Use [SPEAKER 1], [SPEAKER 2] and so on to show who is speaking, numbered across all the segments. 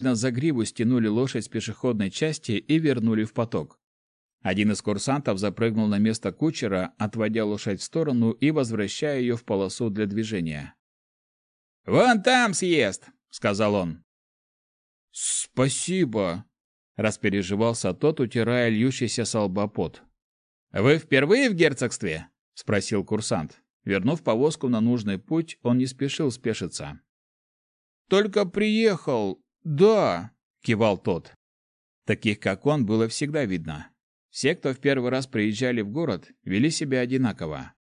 [SPEAKER 1] на загриву стянули лошадь с пешеходной части и вернули в поток. Один из курсантов запрыгнул на место кучера, отводя лошадь в сторону и возвращая ее в полосу для движения. «Вон там съезд!» — сказал он. «Спасибо!» — распереживался тот, утирая льющийся с лба пот. «Вы впервые в герцогстве?» — спросил курсант. Вернув повозку на нужный путь, он не спешил спешиться. «Только приехал, да!» — кивал тот. Таких, как он, было всегда видно. Все, кто в первый раз приезжали в город, вели себя одинаково.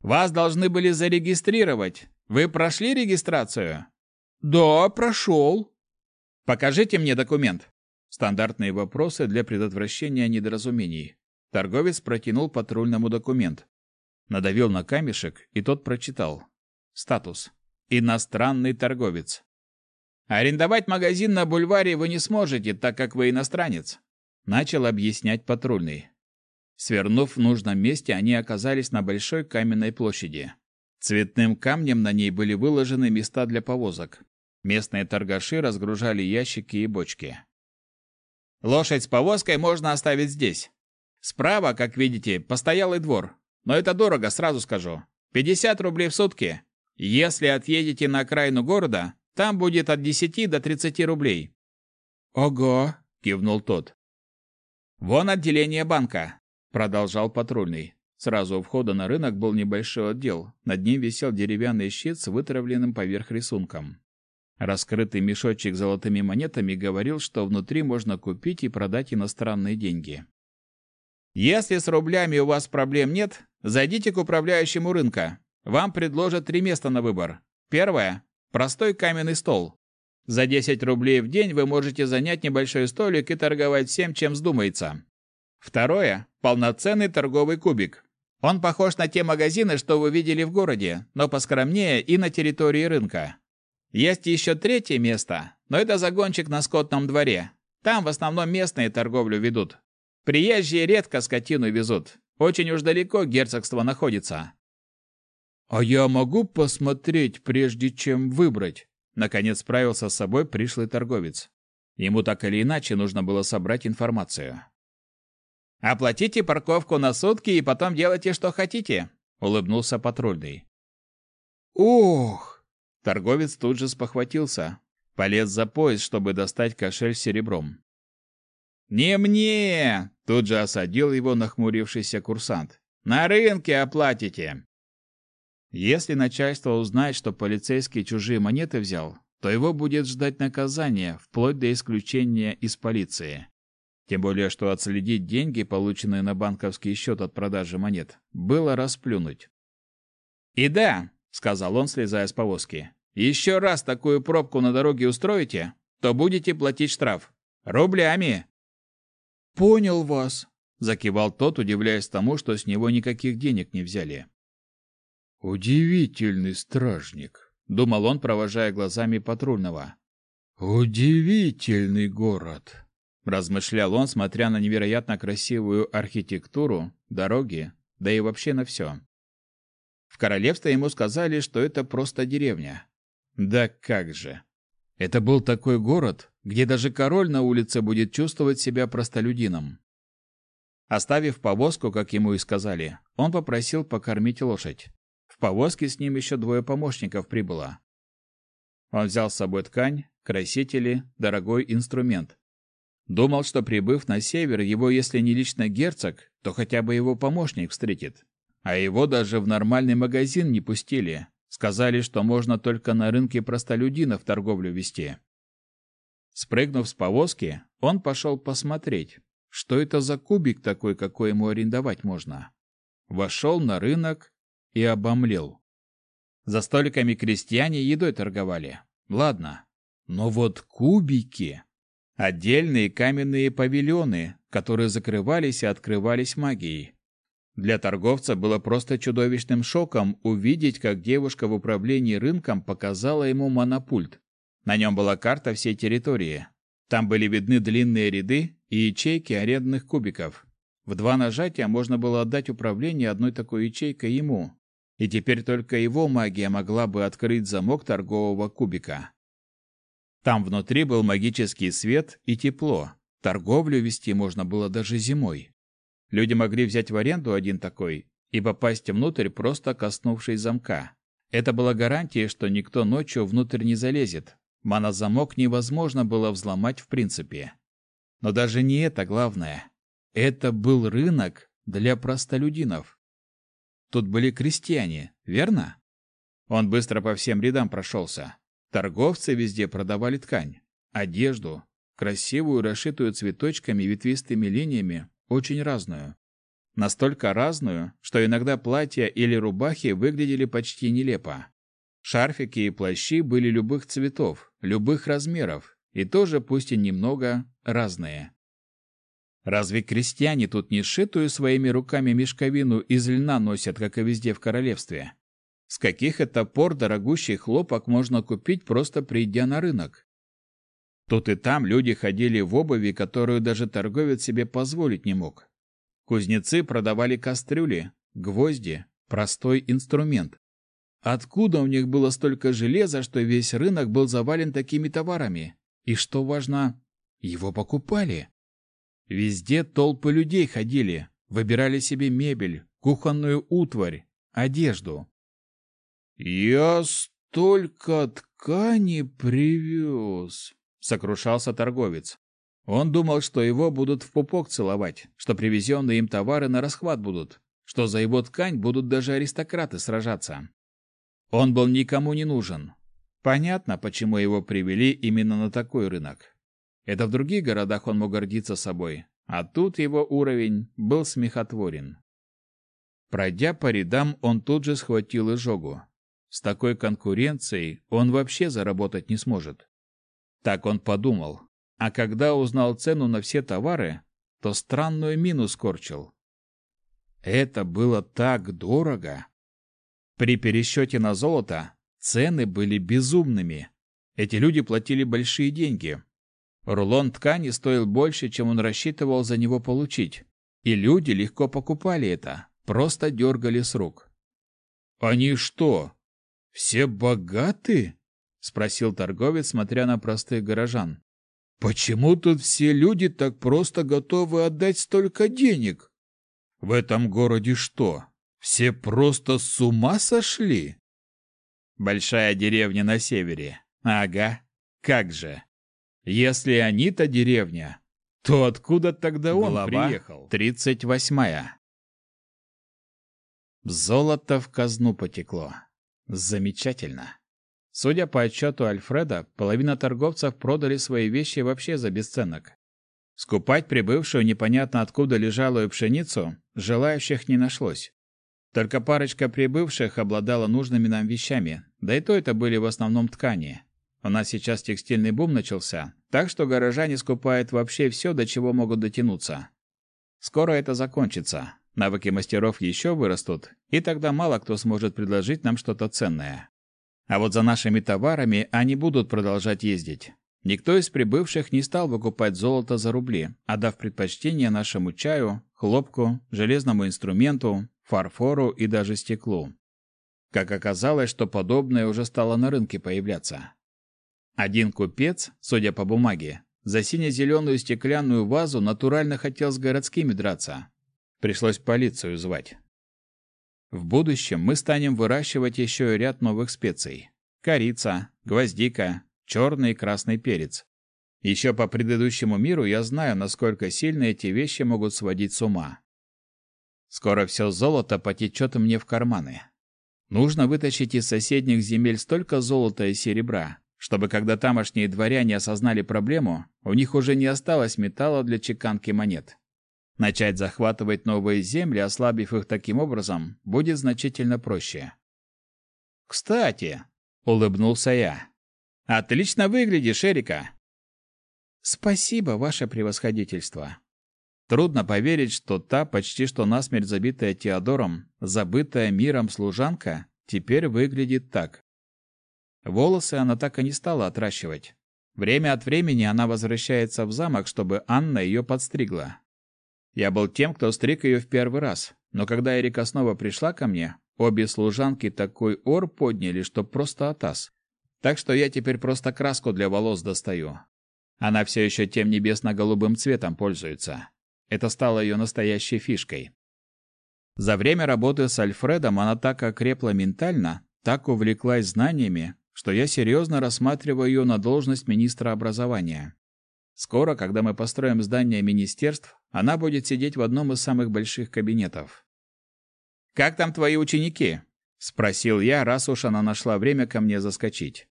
[SPEAKER 1] «Вас должны были зарегистрировать. Вы прошли регистрацию?» «Да, прошел». «Покажите мне документ». Стандартные вопросы для предотвращения недоразумений. Торговец протянул патрульному документ. Надавил на камешек, и тот прочитал. Статус. Иностранный торговец. Арендовать магазин на бульваре вы не сможете, так как вы иностранец начал объяснять патрульный. Свернув в нужном месте, они оказались на большой каменной площади. Цветным камнем на ней были выложены места для повозок. Местные торгаши разгружали ящики и бочки. Лошадь с повозкой можно оставить здесь. Справа, как видите, постоялый двор. Но это дорого, сразу скажу. 50 рублей в сутки. Если отъедете на окраину города, там будет от 10 до 30 рублей. Ого, кивнул тот. «Вон отделение банка», — продолжал патрульный. Сразу у входа на рынок был небольшой отдел. Над ним висел деревянный щит с вытравленным поверх рисунком. Раскрытый мешочек с золотыми монетами говорил, что внутри можно купить и продать иностранные деньги. Если с рублями у вас проблем нет, зайдите к управляющему рынка. Вам предложат три места на выбор. Первое простой каменный стол. За 10 рублей в день вы можете занять небольшой столик и торговать всем, чем вздумается. Второе – полноценный торговый кубик. Он похож на те магазины, что вы видели в городе, но поскромнее и на территории рынка. Есть еще третье место, но это загончик на скотном дворе. Там в основном местные торговлю ведут. Приезжие редко скотину везут. Очень уж далеко герцогство находится. «А я могу посмотреть, прежде чем выбрать?» Наконец справился с собой пришлый торговец. Ему так или иначе нужно было собрать информацию. «Оплатите парковку на сутки и потом делайте, что хотите», — улыбнулся патрульный. «Ох!» Торговец тут же спохватился. Полез за пояс, чтобы достать кошель с серебром. «Не мне!» — тут же осадил его нахмурившийся курсант. «На рынке оплатите!» Если начальство узнает, что полицейский чужие монеты взял, то его будет ждать наказание, вплоть до исключения из полиции. Тем более, что отследить деньги, полученные на банковский счет от продажи монет, было расплюнуть. «И да», — сказал он, слезая с повозки, — «еще раз такую пробку на дороге устроите, то будете платить штраф. Рублями!» «Понял вас», — закивал тот, удивляясь тому, что с него никаких денег не взяли. Удивительный стражник, думал он, провожая глазами патрульного. Удивительный город, размышлял он, смотря на невероятно красивую архитектуру, дороги, да и вообще на все. В королевстве ему сказали, что это просто деревня. Да как же. Это был такой город, где даже король на улице будет чувствовать себя простолюдином. Оставив повозку, как ему и сказали, он попросил покормить лошадь. В повозке с ним еще двое помощников прибыло. Он взял с собой ткань, красители, дорогой инструмент. Думал, что прибыв на север, его, если не лично герцог, то хотя бы его помощник встретит. А его даже в нормальный магазин не пустили. Сказали, что можно только на рынке простолюдинов торговлю вести. Спрыгнув с повозки, он пошел посмотреть, что это за кубик такой, какой ему арендовать можно. Вошел на рынок и обомлел. За столиками крестьяне едой торговали. Ладно. Но вот кубики... Отдельные каменные павильоны, которые закрывались и открывались магией. Для торговца было просто чудовищным шоком увидеть, как девушка в управлении рынком показала ему монопульт. На нем была карта всей территории. Там были видны длинные ряды и ячейки арендных кубиков. В два нажатия можно было отдать управление одной такой ячейкой ему, и теперь только его магия могла бы открыть замок торгового кубика. Там внутри был магический свет и тепло. Торговлю вести можно было даже зимой. Люди могли взять в аренду один такой и попасть внутрь, просто коснувшись замка. Это была гарантия, что никто ночью внутрь не залезет. Монозамок невозможно было взломать в принципе. Но даже не это главное. Это был рынок для простолюдинов. Тут были крестьяне, верно? Он быстро по всем рядам прошелся. Торговцы везде продавали ткань, одежду, красивую, расшитую цветочками и ветвистыми линиями, очень разную. Настолько разную, что иногда платья или рубахи выглядели почти нелепо. Шарфики и плащи были любых цветов, любых размеров, и тоже, пусть и немного, разные. Разве крестьяне тут не сшитую своими руками мешковину из льна носят, как и везде в королевстве? С каких это пор дорогущий хлопок можно купить, просто придя на рынок? Тут и там люди ходили в обуви, которую даже торговец себе позволить не мог. Кузнецы продавали кастрюли, гвозди, простой инструмент. Откуда у них было столько железа, что весь рынок был завален такими товарами? И что важно, его покупали. Везде толпы людей ходили, выбирали себе мебель, кухонную утварь, одежду. «Я столько ткани привез!» — сокрушался торговец. Он думал, что его будут в пупок целовать, что привезенные им товары на расхват будут, что за его ткань будут даже аристократы сражаться. Он был никому не нужен. Понятно, почему его привели именно на такой рынок. Это в других городах он мог гордиться собой, а тут его уровень был смехотворен. Пройдя по рядам, он тут же схватил изжогу. С такой конкуренцией он вообще заработать не сможет. Так он подумал. А когда узнал цену на все товары, то странную мину скорчил. Это было так дорого. При пересчете на золото цены были безумными. Эти люди платили большие деньги, Рулон ткани стоил больше, чем он рассчитывал за него получить. И люди легко покупали это, просто дергали с рук. «Они что, все богаты?» — спросил торговец, смотря на простых горожан. «Почему тут все люди так просто готовы отдать столько денег? В этом городе что, все просто с ума сошли?» «Большая деревня на севере. Ага, как же!» Если они-то деревня, то откуда тогда он Глава приехал? Тридцать восьмая. Золото в казну потекло. Замечательно. Судя по отчету Альфреда, половина торговцев продали свои вещи вообще за бесценок. Скупать прибывшую непонятно откуда лежалую пшеницу желающих не нашлось. Только парочка прибывших обладала нужными нам вещами, да и то это были в основном ткани. У нас сейчас текстильный бум начался, так что горожане скупают вообще все, до чего могут дотянуться. Скоро это закончится. Навыки мастеров еще вырастут, и тогда мало кто сможет предложить нам что-то ценное. А вот за нашими товарами они будут продолжать ездить. Никто из прибывших не стал выкупать золото за рубли, отдав предпочтение нашему чаю, хлопку, железному инструменту, фарфору и даже стеклу. Как оказалось, что подобное уже стало на рынке появляться. Один купец, судя по бумаге, за сине-зеленую стеклянную вазу натурально хотел с городскими драться. Пришлось полицию звать. В будущем мы станем выращивать еще и ряд новых специй. Корица, гвоздика, черный и красный перец. Еще по предыдущему миру я знаю, насколько сильно эти вещи могут сводить с ума. Скоро все золото потечет мне в карманы. Нужно вытащить из соседних земель столько золота и серебра, чтобы когда тамошние дворяне осознали проблему, у них уже не осталось металла для чеканки монет. Начать захватывать новые земли, ослабив их таким образом, будет значительно проще. «Кстати», — улыбнулся я, — «отлично выглядишь, Эрика». «Спасибо, ваше превосходительство». Трудно поверить, что та, почти что насмерть забитая Теодором, забытая миром служанка, теперь выглядит так. Волосы она так и не стала отращивать. Время от времени она возвращается в замок, чтобы Анна ее подстригла. Я был тем, кто стриг ее в первый раз, но когда Эрика снова пришла ко мне, обе служанки такой ор подняли, что просто атас. Так что я теперь просто краску для волос достаю. Она все еще тем небесно-голубым цветом пользуется. Это стало ее настоящей фишкой. За время работы с Альфредом она так окрепла ментально, так увлеклась знаниями, что я серьезно рассматриваю ее на должность министра образования. Скоро, когда мы построим здание министерств, она будет сидеть в одном из самых больших кабинетов. «Как там твои ученики?» — спросил я, раз уж она нашла время ко мне заскочить.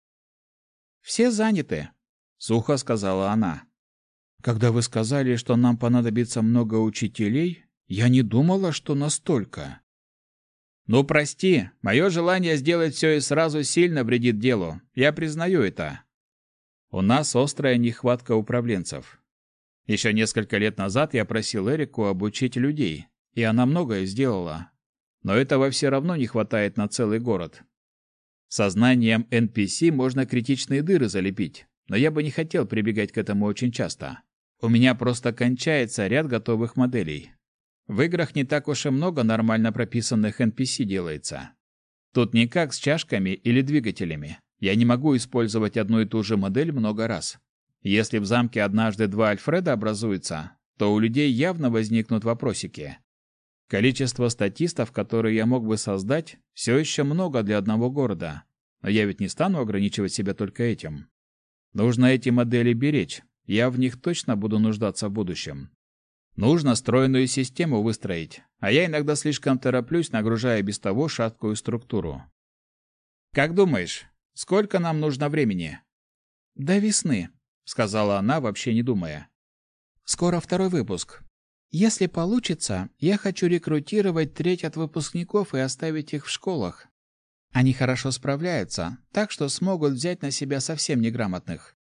[SPEAKER 1] «Все заняты», — сухо сказала она. «Когда вы сказали, что нам понадобится много учителей, я не думала, что настолько». «Ну, прости, мое желание сделать все и сразу сильно вредит делу. Я признаю это. У нас острая нехватка управленцев. Еще несколько лет назад я просил Эрику обучить людей, и она многое сделала. Но этого все равно не хватает на целый город. Сознанием NPC можно критичные дыры залепить, но я бы не хотел прибегать к этому очень часто. У меня просто кончается ряд готовых моделей. В играх не так уж и много нормально прописанных NPC делается. Тут не как с чашками или двигателями. Я не могу использовать одну и ту же модель много раз. Если в замке однажды два Альфреда образуются, то у людей явно возникнут вопросики. Количество статистов, которые я мог бы создать, все еще много для одного города. Но я ведь не стану ограничивать себя только этим. Нужно эти модели беречь. Я в них точно буду нуждаться в будущем. Нужно стройную систему выстроить, а я иногда слишком тороплюсь, нагружая без того шаткую структуру. Как думаешь, сколько нам нужно времени? До весны, сказала она, вообще не думая. Скоро второй выпуск. Если получится, я хочу рекрутировать треть от выпускников и оставить их в школах. Они хорошо справляются, так что смогут взять на себя совсем неграмотных.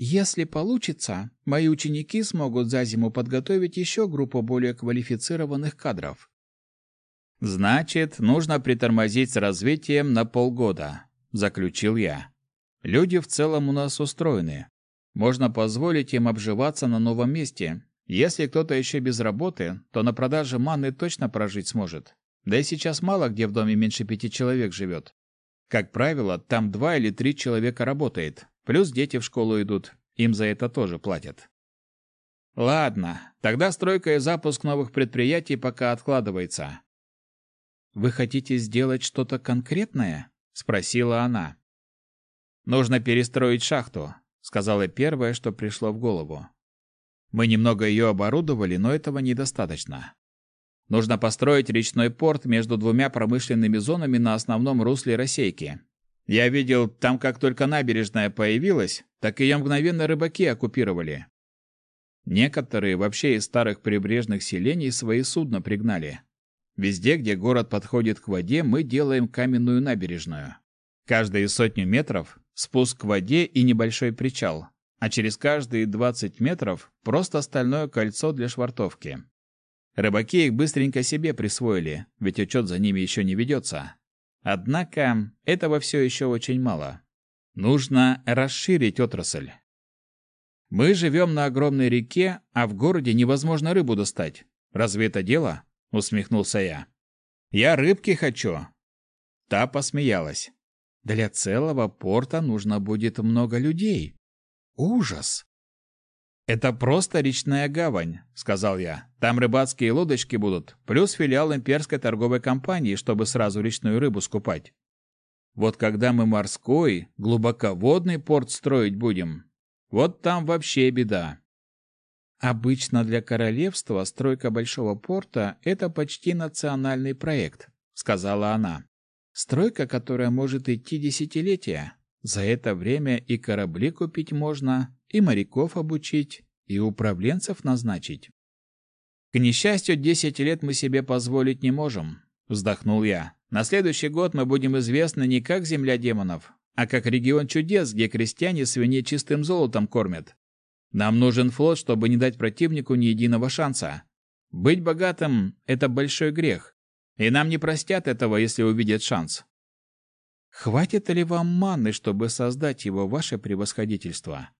[SPEAKER 1] Если получится, мои ученики смогут за зиму подготовить еще группу более квалифицированных кадров. Значит, нужно притормозить с развитием на полгода, заключил я. Люди в целом у нас устроены. Можно позволить им обживаться на новом месте. Если кто-то еще без работы, то на продаже маны точно прожить сможет. Да и сейчас мало где в доме меньше пяти человек живет. Как правило, там два или три человека работает, Плюс дети в школу идут, им за это тоже платят. Ладно, тогда стройка и запуск новых предприятий пока откладывается. Вы хотите сделать что-то конкретное? спросила она. Нужно перестроить шахту, сказала первое, что пришло в голову. Мы немного ее оборудовали, но этого недостаточно. Нужно построить речной порт между двумя промышленными зонами на основном русле Росейки. Я видел, там как только набережная появилась, так ее мгновенно рыбаки оккупировали. Некоторые вообще из старых прибрежных селений свои судна пригнали. Везде, где город подходит к воде, мы делаем каменную набережную. Каждые сотню метров спуск к воде и небольшой причал, а через каждые 20 метров просто стальное кольцо для швартовки. Рыбаки их быстренько себе присвоили, ведь учет за ними еще не ведется. Однако этого все еще очень мало. Нужно расширить отрасль. Мы живем на огромной реке, а в городе невозможно рыбу достать. Разве это дело? усмехнулся я. Я рыбки хочу. Та посмеялась. Для целого порта нужно будет много людей. Ужас. Это просто речная гавань, сказал я. Там рыбацкие лодочки будут, плюс филиал имперской торговой компании, чтобы сразу речную рыбу скупать. Вот когда мы морской, глубоководный порт строить будем, вот там вообще беда. Обычно для королевства стройка большого порта это почти национальный проект, сказала она. Стройка, которая может идти десятилетия. За это время и корабли купить можно, и моряков обучить, и управленцев назначить. К несчастью, десять лет мы себе позволить не можем, вздохнул я. На следующий год мы будем известны не как земля демонов, а как регион чудес, где крестьяне свиней чистым золотом кормят. Нам нужен флот, чтобы не дать противнику ни единого шанса. Быть богатым это большой грех, и нам не простят этого, если увидят шанс. Хватит ли вам маны, чтобы создать его, ваше превосходительство?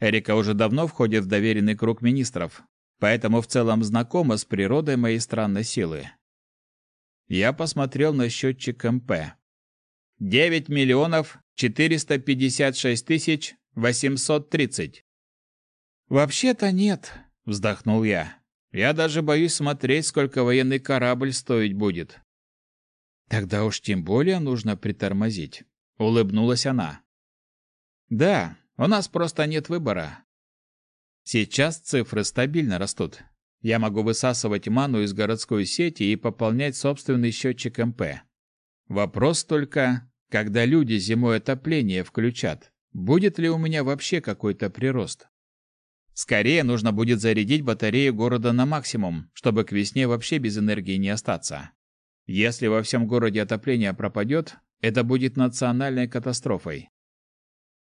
[SPEAKER 1] Эрика уже давно входит в доверенный круг министров, поэтому в целом знакома с природой моей странной силы. Я посмотрел на счетчик МП. 9 миллионов 456 тысяч 830. «Вообще-то нет», — вздохнул я. «Я даже боюсь смотреть, сколько военный корабль стоить будет». «Тогда уж тем более нужно притормозить», — улыбнулась она. «Да, у нас просто нет выбора. Сейчас цифры стабильно растут. Я могу высасывать ману из городской сети и пополнять собственный счетчик МП. Вопрос только, когда люди зимой отопление включат, будет ли у меня вообще какой-то прирост? Скорее нужно будет зарядить батарею города на максимум, чтобы к весне вообще без энергии не остаться. Если во всем городе отопление пропадет, это будет национальной катастрофой.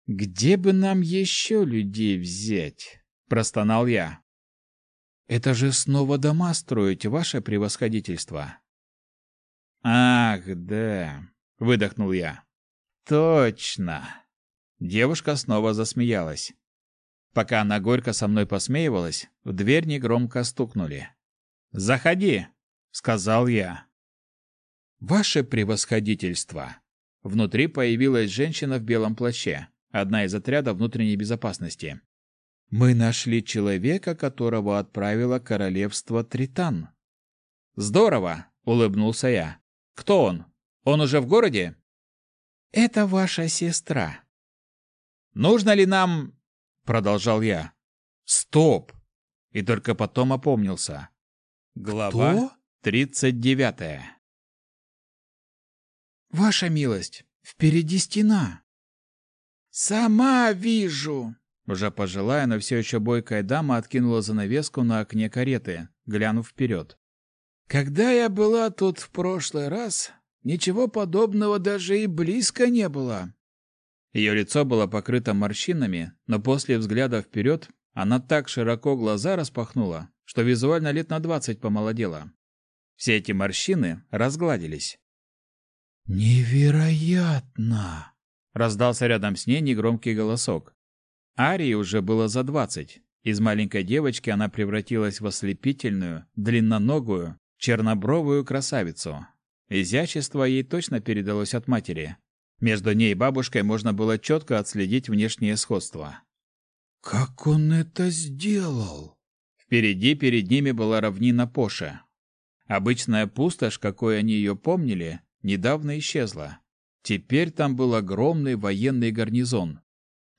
[SPEAKER 1] Где бы нам еще людей взять? простонал я. Это же снова дома строить, ваше превосходительство. Ах, да, выдохнул я. Точно. Девушка снова засмеялась. Пока она горько со мной посмеивалась, в дверь негромко стукнули. "Заходи", сказал я. Ваше превосходительство. Внутри появилась женщина в белом плаще, одна из отряда внутренней безопасности. Мы нашли человека, которого отправило королевство Тритан. Здорово, улыбнулся я. Кто он? Он уже в городе? Это ваша сестра. Нужно ли нам, продолжал я. Стоп. И только потом опомнился. Глава тридцать девятая. Ваша милость, впереди стена. Сама вижу. Уже пожилая, но все еще бойкая дама откинула занавеску на окне кареты, глянув вперед. Когда я была тут в прошлый раз, Ничего подобного даже и близко не было. Ее лицо было покрыто морщинами, но после взгляда вперед она так широко глаза распахнула, что визуально лет на двадцать помолодела. Все эти морщины разгладились. «Невероятно!» — раздался рядом с ней негромкий голосок. Арии уже было за двадцать. Из маленькой девочки она превратилась в ослепительную, длинноногую, чернобровую красавицу, Изящество ей точно передалось от матери. Между ней и бабушкой можно было четко отследить внешнее сходство. «Как он это сделал?» Впереди перед ними была равнина Поша. Обычная пустошь, какой они ее помнили, недавно исчезла. Теперь там был огромный военный гарнизон.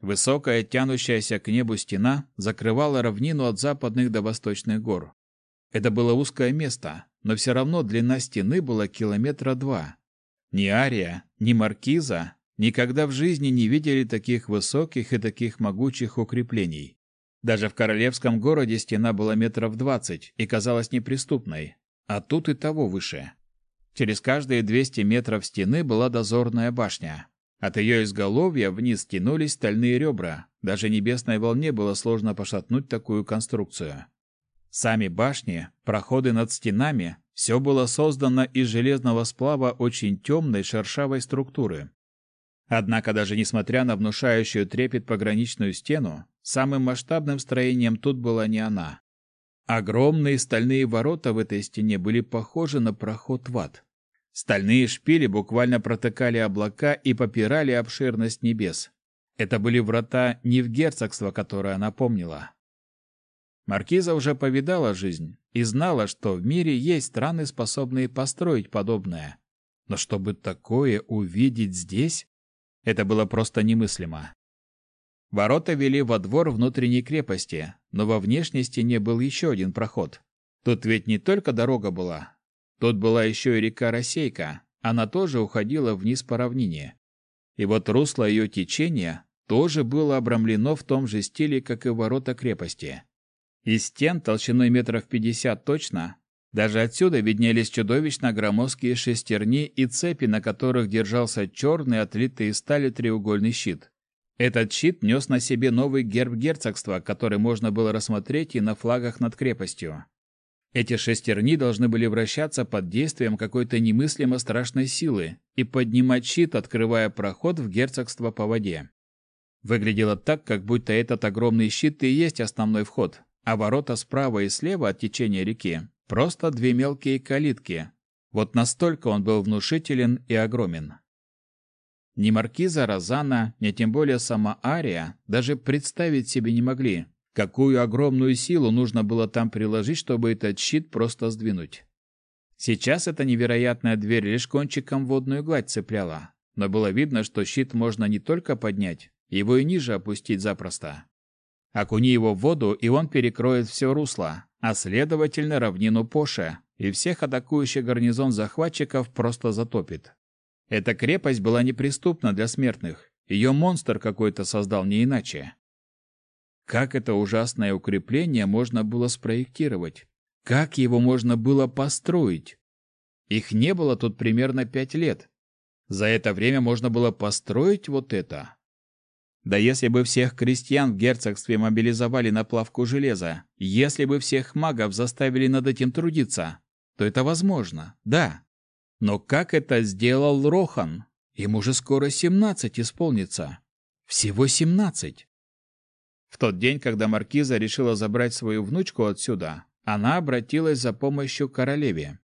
[SPEAKER 1] Высокая, тянущаяся к небу стена закрывала равнину от западных до восточных гор. Это было узкое место, но все равно длина стены была километра два. Ни Ария, ни Маркиза никогда в жизни не видели таких высоких и таких могучих укреплений. Даже в королевском городе стена была метров двадцать и казалась неприступной, а тут и того выше. Через каждые 200 метров стены была дозорная башня. От ее изголовья вниз тянулись стальные ребра. Даже небесной волне было сложно пошатнуть такую конструкцию. Сами башни, проходы над стенами – все было создано из железного сплава очень темной шершавой структуры. Однако даже несмотря на внушающую трепет пограничную стену, самым масштабным строением тут была не она. Огромные стальные ворота в этой стене были похожи на проход в ад. Стальные шпили буквально протыкали облака и попирали обширность небес. Это были врата не в герцогство, которое она помнила, Маркиза уже повидала жизнь и знала, что в мире есть страны, способные построить подобное. Но чтобы такое увидеть здесь, это было просто немыслимо. Ворота вели во двор внутренней крепости, но во внешней стене был еще один проход. Тут ведь не только дорога была. Тут была еще и река Росейка, она тоже уходила вниз по равнине. И вот русло ее течения тоже было обрамлено в том же стиле, как и ворота крепости. Из стен толщиной метров пятьдесят точно, даже отсюда виднелись чудовищно громоздкие шестерни и цепи, на которых держался черный, отлитый из стали треугольный щит. Этот щит нес на себе новый герб герцогства, который можно было рассмотреть и на флагах над крепостью. Эти шестерни должны были вращаться под действием какой-то немыслимо страшной силы и поднимать щит, открывая проход в герцогство по воде. Выглядело так, как будто этот огромный щит и есть основной вход, а ворота справа и слева от течения реки просто две мелкие калитки. Вот настолько он был внушителен и огромен. Ни маркиза Розана, ни тем более сама Ария даже представить себе не могли, какую огромную силу нужно было там приложить, чтобы этот щит просто сдвинуть. Сейчас эта невероятная дверь лишь кончиком водную гладь цепляла, но было видно, что щит можно не только поднять, его и ниже опустить запросто. Окуни его в воду, и он перекроет все русло, а следовательно равнину Поше, и всех атакующих гарнизон захватчиков просто затопит. Эта крепость была неприступна для смертных. Ее монстр какой-то создал не иначе. Как это ужасное укрепление можно было спроектировать? Как его можно было построить? Их не было тут примерно пять лет. За это время можно было построить вот это. Да если бы всех крестьян в герцогстве мобилизовали на плавку железа, если бы всех магов заставили над этим трудиться, то это возможно, да. Но как это сделал Рохан? Ему же скоро семнадцать исполнится. Всего семнадцать. В тот день, когда маркиза решила забрать свою внучку отсюда, она обратилась за помощью к королеве.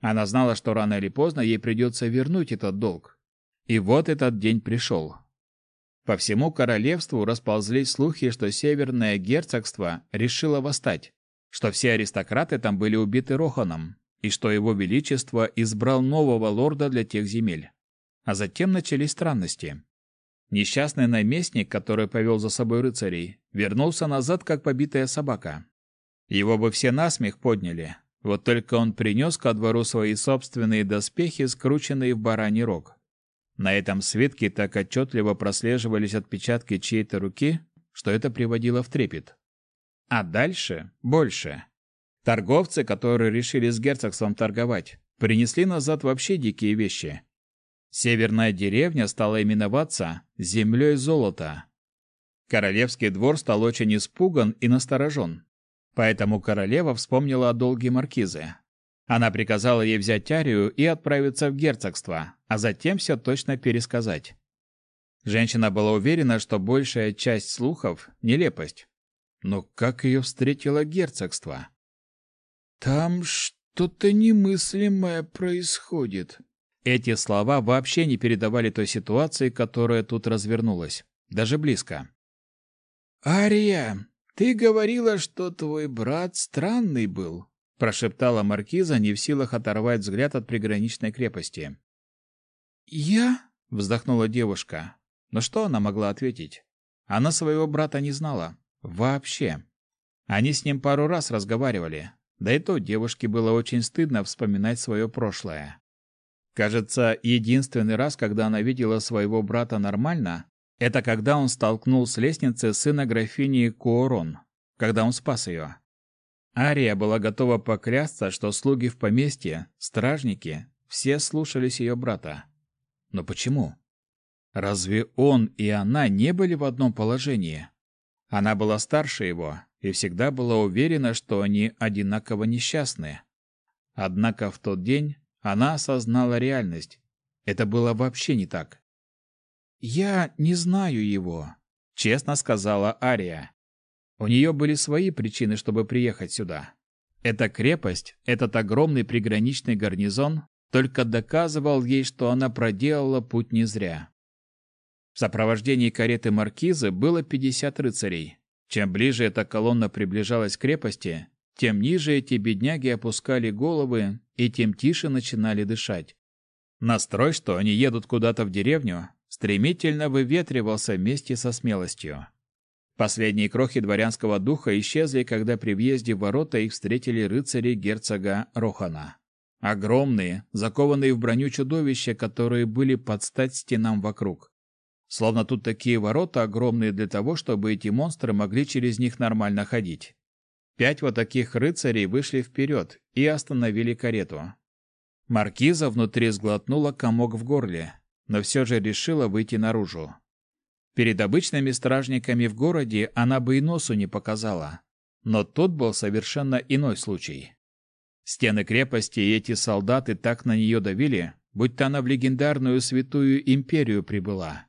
[SPEAKER 1] Она знала, что рано или поздно ей придется вернуть этот долг. И вот этот день пришел. По всему королевству расползлись слухи, что Северное герцогство решило восстать, что все аристократы там были убиты Роханом, и что его величество избрал нового лорда для тех земель. А затем начались странности. Несчастный наместник, который повел за собой рыцарей, вернулся назад, как побитая собака. Его бы все насмех подняли, вот только он принес ко двору свои собственные доспехи, скрученные в бараний рог. На этом свитке так отчетливо прослеживались отпечатки чьей-то руки, что это приводило в трепет. А дальше больше. Торговцы, которые решили с герцогством торговать, принесли назад вообще дикие вещи. Северная деревня стала именоваться «Землей золота». Королевский двор стал очень испуган и насторожен. Поэтому королева вспомнила о долге маркизы. Она приказала ей взять Арию и отправиться в герцогство, а затем все точно пересказать. Женщина была уверена, что большая часть слухов – нелепость. Но как ее встретило герцогство? «Там что-то немыслимое происходит», эти слова вообще не передавали той ситуации, которая тут развернулась. Даже близко. «Ария, ты говорила, что твой брат странный был», — прошептала маркиза, не в силах оторвать взгляд от приграничной крепости. «Я?» — вздохнула девушка. Но что она могла ответить? Она своего брата не знала. Вообще. Они с ним пару раз разговаривали. Да и то девушке было очень стыдно вспоминать свое прошлое. Кажется, единственный раз, когда она видела своего брата нормально, это когда он столкнул с лестницы сына графини Куорон, когда он спас ее. Ария была готова поклясться, что слуги в поместье, стражники, все слушались ее брата. Но почему? Разве он и она не были в одном положении? Она была старше его и всегда была уверена, что они одинаково несчастны. Однако в тот день она осознала реальность. Это было вообще не так. «Я не знаю его», — честно сказала Ария. У нее были свои причины, чтобы приехать сюда. Эта крепость, этот огромный приграничный гарнизон только доказывал ей, что она проделала путь не зря. В сопровождении кареты маркизы было 50 рыцарей. Чем ближе эта колонна приближалась к крепости, тем ниже эти бедняги опускали головы и тем тише начинали дышать. Настрой, что они едут куда-то в деревню, стремительно выветривался вместе со смелостью. Последние крохи дворянского духа исчезли, когда при въезде в ворота их встретили рыцари герцога Рохана. Огромные, закованные в броню чудовища, которые были под стать стенам вокруг. Словно тут такие ворота огромные для того, чтобы эти монстры могли через них нормально ходить. Пять вот таких рыцарей вышли вперед и остановили карету. Маркиза внутри сглотнула комок в горле, но все же решила выйти наружу. Перед обычными стражниками в городе она бы и носу не показала. Но тут был совершенно иной случай. Стены крепости и эти солдаты так на нее давили, будто она в легендарную святую империю прибыла.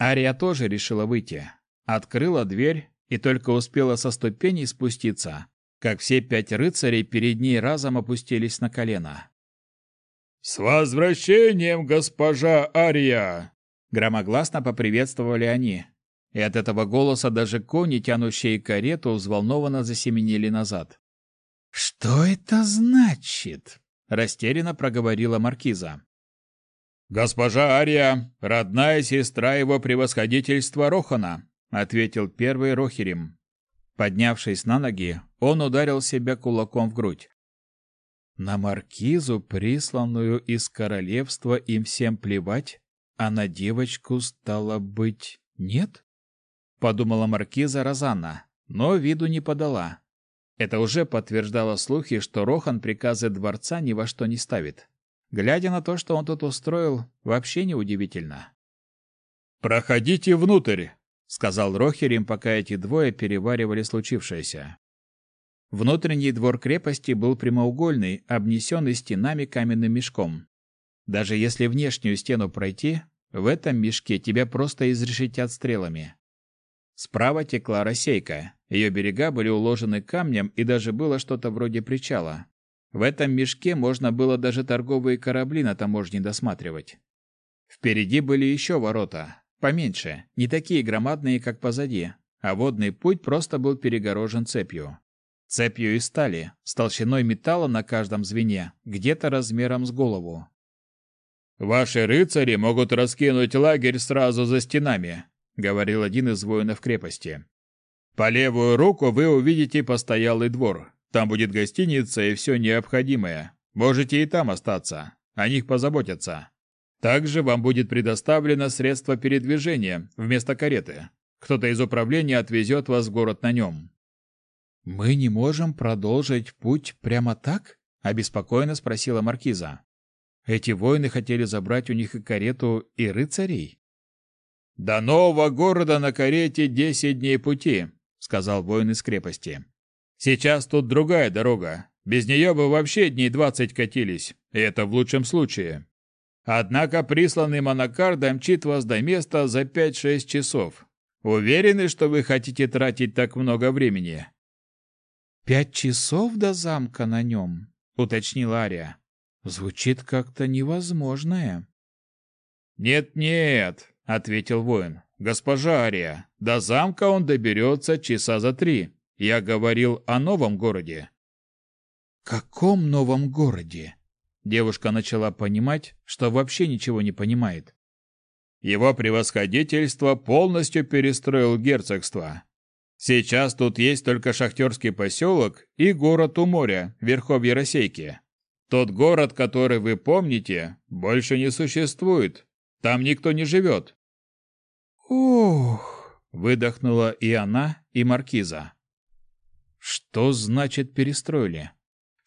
[SPEAKER 1] Ария тоже решила выйти. Открыла дверь и только успела со ступеней спуститься, как все пять рыцарей перед ней разом опустились на колено. «С возвращением, госпожа Ария!» Громогласно поприветствовали они. И от этого голоса даже кони, тянущие карету, взволнованно засеменили назад. «Что это значит?» — растерянно проговорила маркиза. «Госпожа Ария, родная сестра его превосходительства Рохана», — ответил первый Рохерим. Поднявшись на ноги, он ударил себя кулаком в грудь. На маркизу, присланную из королевства, им всем плевать, а на девочку стало быть нет? Подумала маркиза Розанна, но виду не подала. Это уже подтверждало слухи, что Рохан приказы дворца ни во что не ставит. Глядя на то, что он тут устроил, вообще не удивительно. «Проходите внутрь», — сказал Рохерим, пока эти двое переваривали случившееся. Внутренний двор крепости был прямоугольный, обнесенный стенами каменным мешком. Даже если внешнюю стену пройти, в этом мешке тебя просто изрешетят стрелами. Справа текла росейка. Ее берега были уложены камнем, и даже было что-то вроде причала. В этом мешке можно было даже торговые корабли на таможне досматривать. Впереди были еще ворота, поменьше, не такие громадные, как позади, а водный путь просто был перегорожен цепью. Цепью из стали, с толщиной металла на каждом звене, где-то размером с голову. «Ваши рыцари могут раскинуть лагерь сразу за стенами», — говорил один из воинов крепости. «По левую руку вы увидите постоялый двор. Там будет гостиница и все необходимое. Можете и там остаться. О них позаботятся. Также вам будет предоставлено средство передвижения вместо кареты. Кто-то из управления отвезет вас в город на нем. «Мы не можем продолжить путь прямо так?» — обеспокоенно спросила маркиза. «Эти воины хотели забрать у них и карету, и рыцарей?» «До нового города на карете десять дней пути», — сказал воин из крепости. «Сейчас тут другая дорога. Без нее бы вообще дней двадцать катились, и это в лучшем случае. Однако присланный Монакар домчит вас до места за пять-шесть часов. Уверены, что вы хотите тратить так много времени?» «Пять часов до замка на нем?» — уточнила Ария. «Звучит как-то невозможное».
[SPEAKER 2] «Нет-нет», — ответил воин. «Госпожа Ария, до замка он доберется часа за три. Я говорил о новом городе».
[SPEAKER 1] «Каком новом городе?» Девушка начала понимать, что вообще ничего не понимает.
[SPEAKER 2] Его превосходительство полностью перестроил герцогство. Сейчас тут есть только шахтерский поселок и город у моря, верховье Росейки. Тот город, который вы помните, больше не существует. Там никто не живет.
[SPEAKER 1] Ух, выдохнула и она, и маркиза. Что значит перестроили?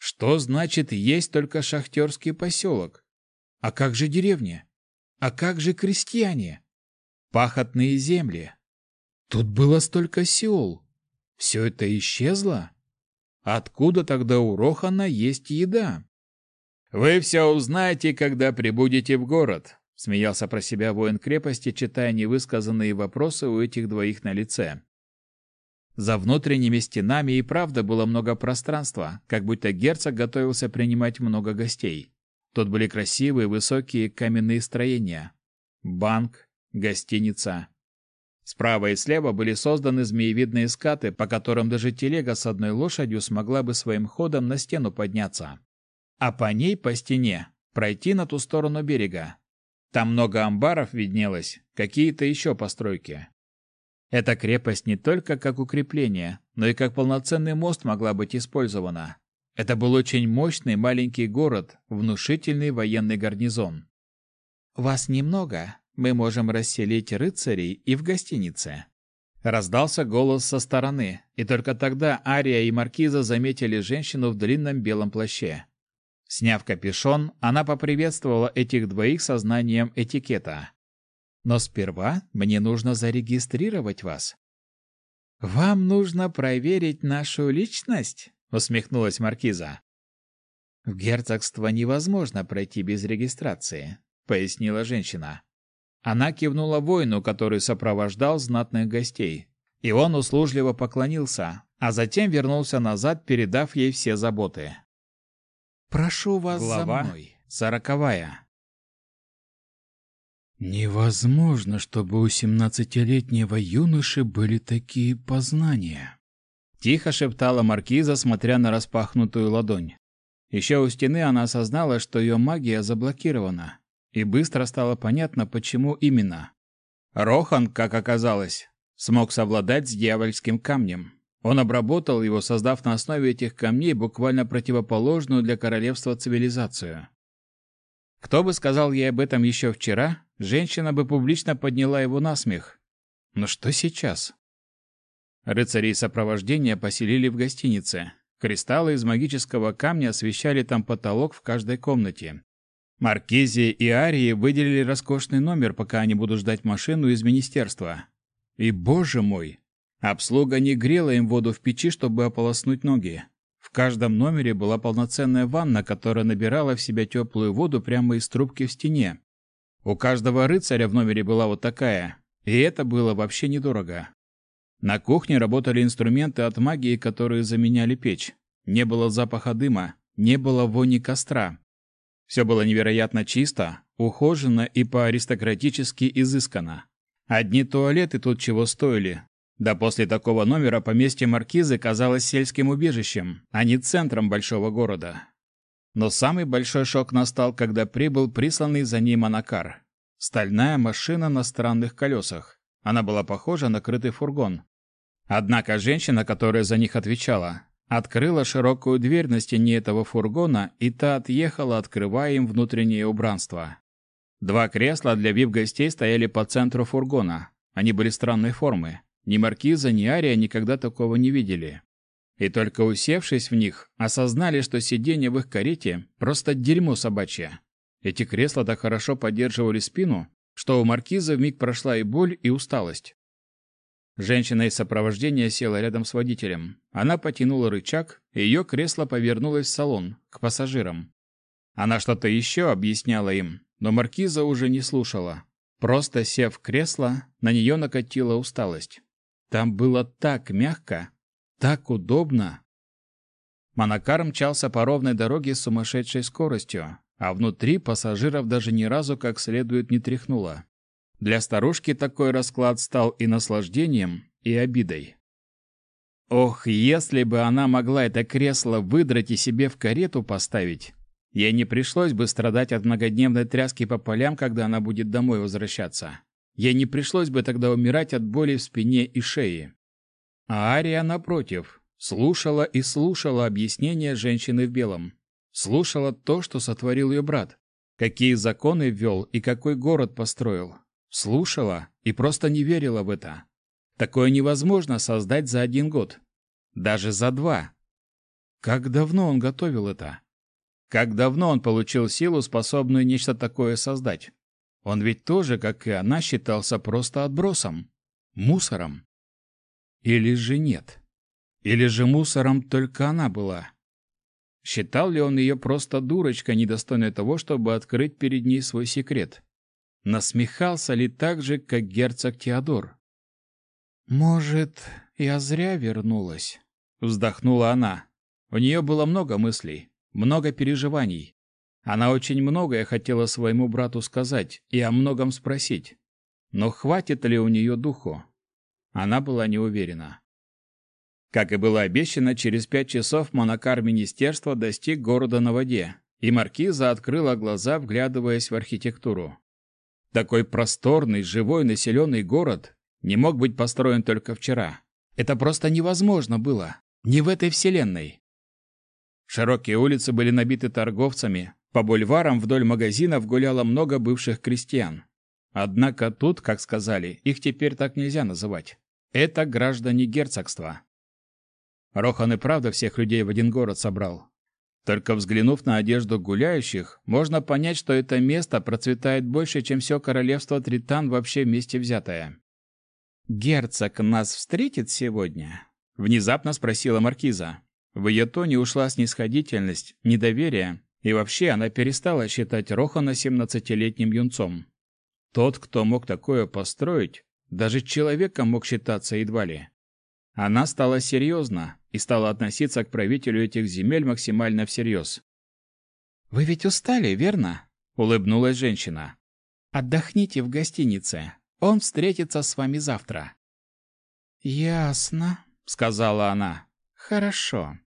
[SPEAKER 1] Что значит есть только шахтерский поселок? А как же деревни? А как же крестьяне? Пахотные земли, Тут было столько сел. Все это исчезло? Откуда тогда у Рохана есть еда?
[SPEAKER 2] Вы все узнаете, когда прибудете в город, смеялся про себя воин крепости, читая невысказанные вопросы у этих двоих на лице.
[SPEAKER 1] За внутренними стенами и правда было много пространства, как будто герцог готовился принимать много гостей. Тут были красивые высокие каменные строения: банк, гостиница, Справа и слева были созданы змеевидные скаты, по которым даже телега с одной лошадью смогла бы своим ходом на стену подняться. А по ней, по стене, пройти на ту сторону берега. Там много амбаров виднелось, какие-то еще постройки. Эта крепость не только как укрепление, но и как полноценный мост могла быть использована. Это был очень мощный маленький город, внушительный военный гарнизон. «Вас немного, мы можем расселить рыцарей и в гостинице. Раздался голос со стороны, и только тогда Ария и Маркиза заметили женщину в длинном белом плаще. Сняв капюшон, она поприветствовала этих двоих сознанием этикета. Но сперва мне нужно зарегистрировать вас. Вам нужно проверить нашу личность, усмехнулась маркиза. В герцогство невозможно пройти без регистрации, пояснила женщина. Она кивнула воину, который сопровождал знатных гостей. И он услужливо поклонился, а затем вернулся назад, передав ей все заботы. «Прошу вас Глава за мной», Сороковая.
[SPEAKER 2] Невозможно, чтобы у семнадцатилетнего юноши были такие познания.
[SPEAKER 1] Тихо шептала маркиза, смотря на распахнутую ладонь. Еще у стены она осознала, что ее магия заблокирована, и быстро стало понятно, почему именно. Рохан, как оказалось, смог совладать с дьявольским камнем. Он обработал его, создав на основе этих камней буквально противоположную для королевства цивилизацию. Кто бы сказал ей об этом еще вчера, женщина бы публично подняла его на смех. Но что сейчас? Рыцари сопровождения поселили в гостинице. Кристаллы из магического камня освещали там потолок в каждой комнате. Маркизе и Арии выделили роскошный номер, пока они будут ждать машину из министерства. И, боже мой, обслуга не грела им воду в печи, чтобы ополоснуть ноги. В каждом номере была полноценная ванна, которая набирала в себя теплую воду прямо из трубки в стене. У каждого рыцаря в номере была вот такая, и это было вообще недорого. На кухне работали инструменты от магии, которые заменяли печь. Не было запаха дыма, не было вони костра. Все было невероятно чисто, ухоженно и по-аристократически изысканно. Одни туалеты тут чего стоили. Да после такого номера поместье маркизы казалось сельским убежищем, а не центром большого города. Но самый большой шок настал, когда прибыл присланный за ней Монакар. Стальная машина на странных колесах. Она была похожа на крытый фургон. Однако женщина, которая за них отвечала, Открыла широкую дверь на стене этого фургона, и та отъехала, открывая им внутреннее убранство. Два кресла для вип-гостей стояли по центру фургона. Они были странной формы. Ни Маркиза, ни Ария никогда такого не видели. И только усевшись в них, осознали, что сиденье в их карете – просто дерьмо собачье. Эти кресла так хорошо поддерживали спину, что у Маркиза вмиг прошла и боль, и усталость. Женщина из сопровождения села рядом с водителем. Она потянула рычаг, и ее кресло повернулось в салон, к пассажирам. Она что-то еще объясняла им, но маркиза уже не слушала. Просто сев в кресло, на нее накатила усталость. Там было так мягко, так удобно. Монокар мчался по ровной дороге с сумасшедшей скоростью, а внутри пассажиров даже ни разу как следует не тряхнуло. Для старушки такой расклад стал и наслаждением, и обидой. Ох, если бы она могла это кресло выдрать и себе в карету поставить, ей не пришлось бы страдать от многодневной тряски по полям, когда она будет домой возвращаться. Ей не пришлось бы тогда умирать от боли в спине и шее. А Ария, напротив, слушала и слушала объяснения женщины в белом. Слушала то, что сотворил ее брат. Какие законы ввел и какой город построил. Слушала и просто не верила в это. Такое невозможно создать за один год. Даже за два. Как давно он готовил это? Как давно он получил силу, способную нечто такое создать? Он ведь тоже, как и она, считался просто отбросом, мусором. Или же нет? Или же мусором только она была? Считал ли он ее просто дурочкой, недостойной того, чтобы открыть перед ней свой секрет? Насмехался ли так же, как герцог Теодор? «Может, я зря вернулась?» — вздохнула она. У нее было много мыслей, много переживаний. Она очень многое хотела своему брату сказать и о многом спросить. Но хватит ли у нее духу? Она была не уверена. Как и было обещано, через пять часов монокар министерства достиг города на воде, и маркиза открыла глаза, вглядываясь в архитектуру. Такой просторный, живой, населенный город не мог быть построен только вчера. Это просто невозможно было. Не в этой вселенной. Широкие улицы были набиты торговцами. По бульварам вдоль магазинов гуляло много бывших крестьян. Однако тут, как сказали, их теперь так нельзя называть. Это граждане герцогства. Рохан и правда всех людей в один город собрал. Только взглянув на одежду гуляющих, можно понять, что это место процветает больше, чем все королевство Тритан вообще вместе взятое. «Герцог нас встретит сегодня?» — внезапно спросила маркиза. В ее тоне ушла снисходительность, недоверие, и вообще она перестала считать Рохана семнадцатилетним юнцом. Тот, кто мог такое построить, даже человеком мог считаться едва ли. Она стала серьезна, и стала относиться к правителю этих земель максимально всерьез. Вы ведь устали, верно? улыбнулась женщина. Отдохните в гостинице. Он встретится с вами завтра. Ясно, сказала она. Хорошо.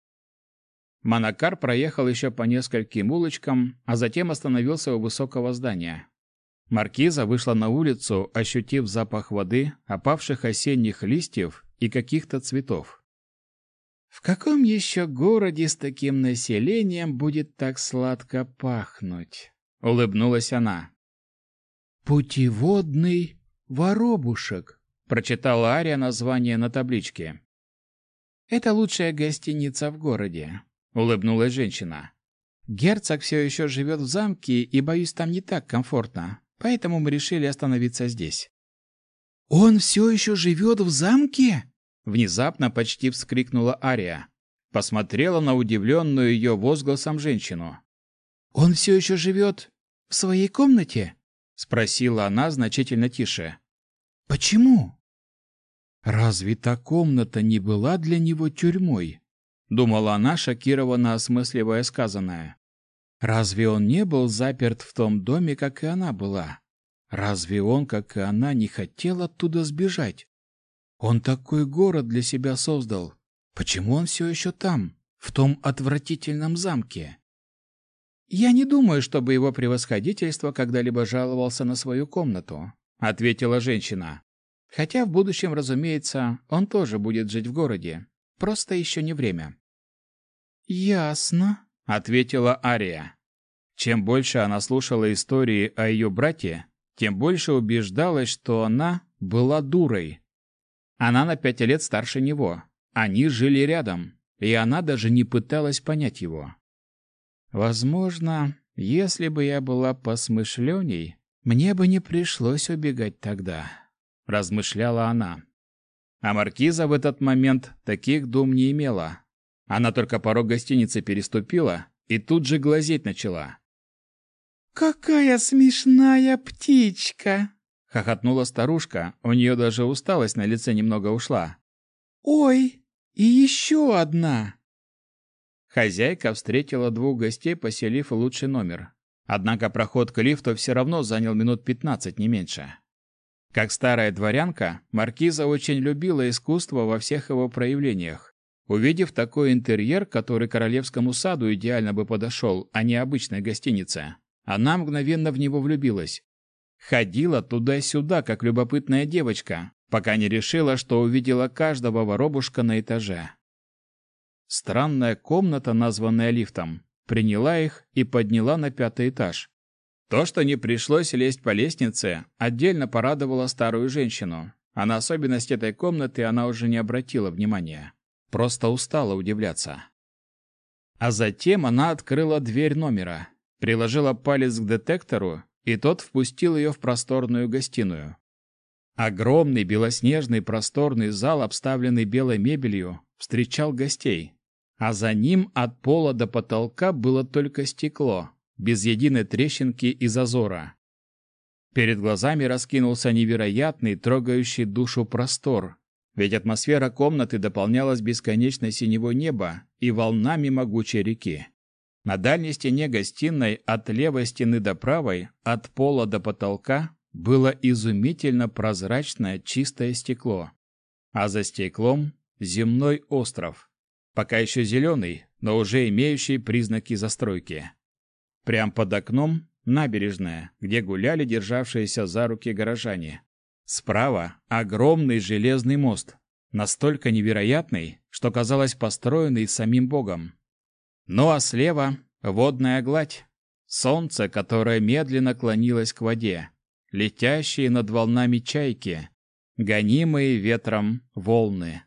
[SPEAKER 1] Манакар проехал еще по нескольким улочкам, а затем остановился у высокого здания. Маркиза вышла на улицу, ощутив запах воды, опавших осенних листьев и каких-то цветов. В каком еще городе с таким населением будет так сладко пахнуть? улыбнулась она. Путеводный воробушек, прочитала Ария название на табличке. Это лучшая гостиница в городе, улыбнулась женщина. Герцог все еще живет в замке, и боюсь, там не так комфортно, поэтому мы решили остановиться здесь. Он все еще живет в замке? Внезапно почти вскрикнула Ария. Посмотрела на удивленную ее возгласом женщину. «Он все еще живет в своей комнате?» Спросила она значительно тише. «Почему?» «Разве та комната не была для него тюрьмой?» Думала она, шокированно осмысливая сказанное. «Разве он не был заперт в том доме, как и она была? Разве он, как и она, не хотел оттуда сбежать? Он такой город для себя создал. Почему он все еще там, в том отвратительном замке? Я не думаю, чтобы его превосходительство когда-либо жаловался на свою комнату, ответила женщина. Хотя в будущем, разумеется, он тоже будет жить в городе. Просто еще не время. Ясно, ответила Ария. Чем больше она слушала истории о ее брате, тем больше убеждалась, что она была дурой, она на пять лет старше него. Они жили рядом, и она даже не пыталась понять его. Возможно, если бы я была посмышленней, мне бы не пришлось убегать тогда, размышляла она. А маркиза в этот момент таких дум не имела. Она только порог гостиницы переступила и тут же глазеть начала. «Какая смешная птичка!» хохотнула старушка, у нее даже усталость на лице немного ушла. Ой, и еще одна. Хозяйка встретила двух гостей, поселив лучший номер. Однако проход к лифту все равно занял минут пятнадцать, не меньше. Как старая дворянка, маркиза очень любила искусство во всех его проявлениях. Увидев такой интерьер, который королевскому саду идеально бы подошел, а не обычной гостинице, она мгновенно в него влюбилась. Ходила туда-сюда, как любопытная девочка, пока не решила, что увидела каждого воробушка на этаже. Странная комната, названная лифтом, приняла их и подняла на пятый этаж. То, что не пришлось лезть по лестнице, отдельно порадовало старую женщину, а на особенность этой комнаты она уже не обратила внимания. Просто устала удивляться. А затем она открыла дверь номера, приложила палец к детектору и тот впустил ее в просторную гостиную. Огромный белоснежный просторный зал, обставленный белой мебелью, встречал гостей, а за ним от пола до потолка было только стекло, без единой трещинки и зазора. Перед глазами раскинулся невероятный, трогающий душу простор, ведь атмосфера комнаты дополнялась бесконечной синевой неба и волнами могучей реки. На дальней стене гостиной от левой стены до правой, от пола до потолка, было изумительно прозрачное чистое стекло. А за стеклом земной остров, пока еще зеленый, но уже имеющий признаки застройки. Прямо под окном набережная, где гуляли державшиеся за руки горожане. Справа огромный железный мост, настолько невероятный, что казалось построенный самим Богом. Ну а слева водная гладь, солнце, которое медленно клонилось к воде, летящие над волнами чайки, гонимые ветром волны.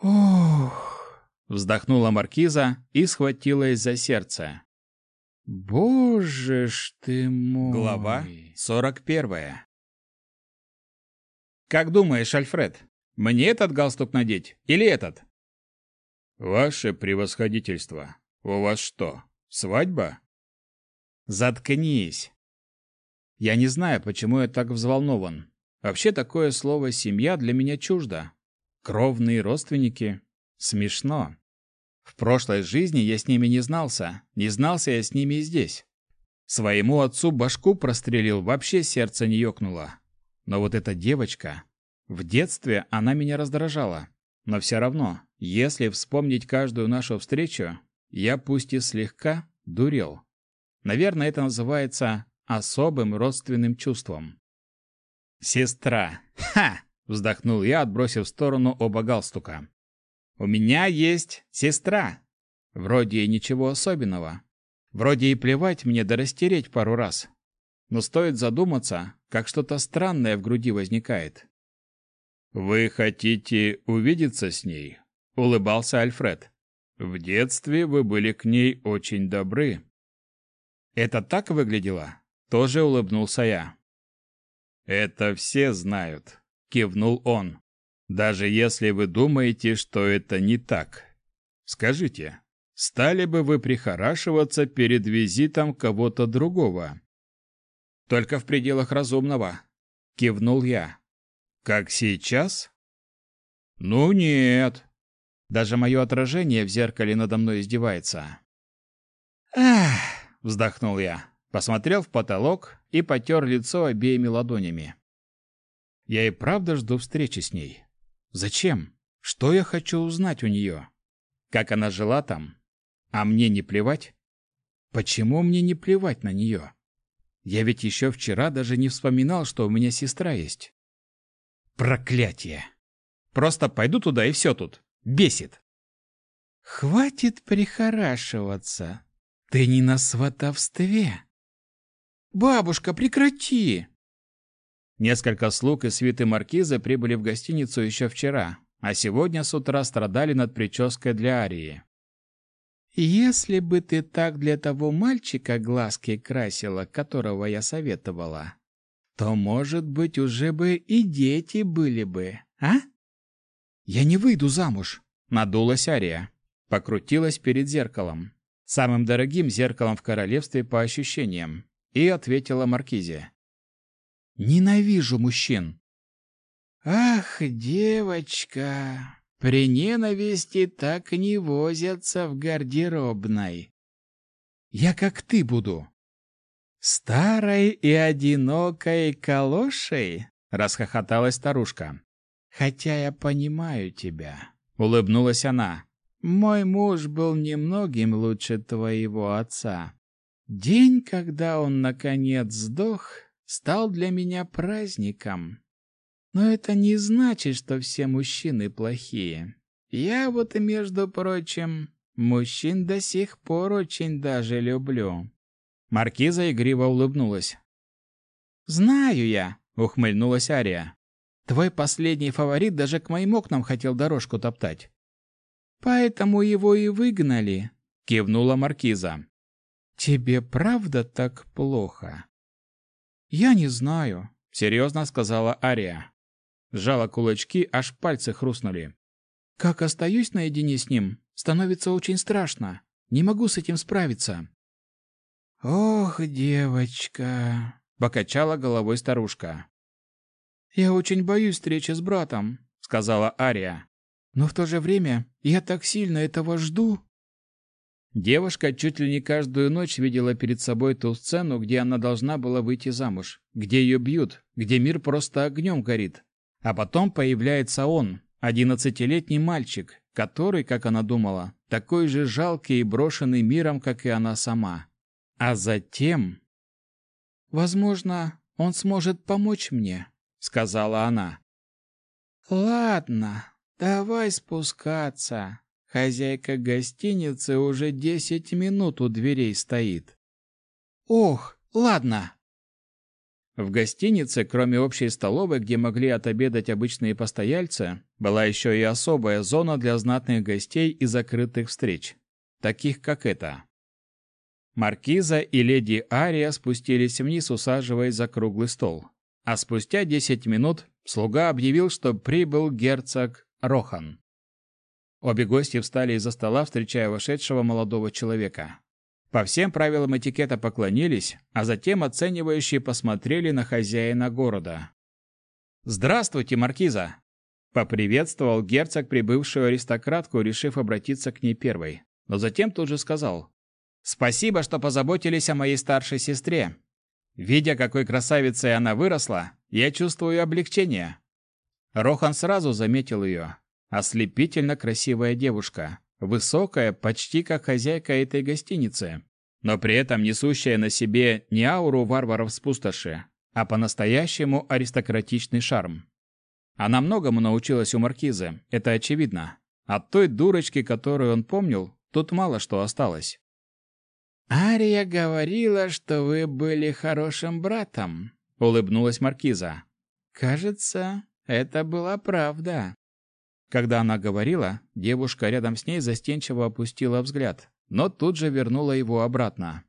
[SPEAKER 1] «Ох!» — вздохнула маркиза и схватилась за сердце. «Боже ж ты мой!» Глава сорок первая. «Как думаешь, Альфред, мне этот галстук надеть или этот?»
[SPEAKER 2] Ваше превосходительство, у вас что, свадьба?
[SPEAKER 1] Заткнись. Я не знаю, почему я так взволнован. Вообще такое слово семья для меня чуждо. Кровные родственники смешно. В прошлой жизни я с ними не знался, не знался я с ними и здесь. Своему отцу башку прострелил, вообще сердце не ёкнуло. Но вот эта девочка... В детстве она меня раздражала. Но все равно, если вспомнить каждую нашу встречу, я пусть и слегка дурел. Наверное, это называется особым родственным чувством. «Сестра! Ха!» — вздохнул я, отбросив в сторону оба галстука. «У меня есть сестра. Вроде и ничего особенного. Вроде и плевать мне да растереть пару раз. Но стоит задуматься, как что-то странное в груди возникает. «Вы хотите увидеться с ней?» — улыбался Альфред. «В детстве вы были к ней очень добры». «Это так выглядело?» — тоже улыбнулся я. «Это все знают», — кивнул он. «Даже если вы думаете, что это не так. Скажите, стали бы вы прихорашиваться перед визитом кого-то другого?» «Только в пределах разумного», — кивнул я. Как сейчас? Ну нет. Даже мое отражение в зеркале надо мной издевается. Ах, вздохнул я, посмотрел в потолок и потер лицо обеими ладонями. Я и правда жду встречи с ней. Зачем? Что я хочу узнать у нее? Как она жила там? А мне не плевать? Почему мне не плевать на нее? Я ведь еще вчера даже не вспоминал, что у меня сестра есть. Проклятие! Просто пойду туда и все тут. Бесит. Хватит прихорашиваться. Ты не на сватовстве. Бабушка, прекрати! Несколько слуг и свиты маркиза прибыли в гостиницу еще вчера, а сегодня с утра страдали над прической для Арии. «Если бы ты так для того мальчика глазки красила, которого я советовала, то, может быть, уже бы и дети были бы, а? Я не выйду замуж, надулась Ария, покрутилась перед зеркалом, самым дорогим зеркалом в королевстве по ощущениям, и ответила маркизе. Ненавижу мужчин. Ах, девочка, при ненависти так не возятся в гардеробной. Я как ты буду, «Старой и одинокой калошей?» — расхохоталась старушка. «Хотя я понимаю тебя», — улыбнулась она. «Мой муж был немногим лучше твоего отца. День, когда он, наконец, сдох, стал для меня праздником. Но это не значит, что все мужчины плохие. Я вот, между прочим, мужчин до сих пор очень даже люблю. Маркиза игриво улыбнулась. «Знаю я», — ухмыльнулась Ария. «Твой последний фаворит даже к моим окнам хотел дорожку топтать». «Поэтому его и выгнали», — кивнула Маркиза. «Тебе правда так плохо?» «Я не знаю», — серьезно сказала Ария. Сжала кулачки, аж пальцы хрустнули. «Как остаюсь наедине с ним, становится очень страшно. Не могу с этим справиться. «Ох, девочка!» — покачала головой старушка. «Я очень боюсь встречи с братом», — сказала Ария. «Но в то же время я так сильно этого жду». Девушка чуть ли не каждую ночь видела перед собой ту сцену, где она должна была выйти замуж, где ее бьют, где мир просто огнем горит. А потом появляется он, одиннадцатилетний мальчик, который, как она думала, такой же жалкий и брошенный миром, как и она сама. А затем... «Возможно, он сможет помочь мне», — сказала она. «Ладно, давай спускаться. Хозяйка гостиницы уже десять минут у дверей стоит». «Ох, ладно». В гостинице, кроме общей столовой, где могли отобедать обычные постояльцы, была еще и особая зона для знатных гостей и закрытых встреч, таких как эта. Маркиза и леди Ария спустились вниз, усаживаясь за круглый стол. А спустя десять минут слуга объявил, что прибыл герцог Рохан. Обе гости встали из-за стола, встречая вошедшего молодого человека. По всем правилам этикета поклонились, а затем оценивающие посмотрели на хозяина города. «Здравствуйте, маркиза!» Поприветствовал герцог прибывшую аристократку, решив обратиться к ней первой. Но затем тут же сказал. «Спасибо, что позаботились о моей старшей сестре. Видя, какой красавицей она выросла, я чувствую облегчение». Рохан сразу заметил ее. Ослепительно красивая девушка. Высокая, почти как хозяйка этой гостиницы. Но при этом несущая на себе не ауру варваров с пустоши, а по-настоящему аристократичный шарм. Она многому научилась у маркизы, это очевидно. От той дурочки, которую он помнил, тут мало что осталось. «Ария говорила, что вы были хорошим братом», — улыбнулась маркиза. «Кажется, это была правда». Когда она говорила, девушка рядом с ней застенчиво опустила взгляд, но тут же вернула его обратно.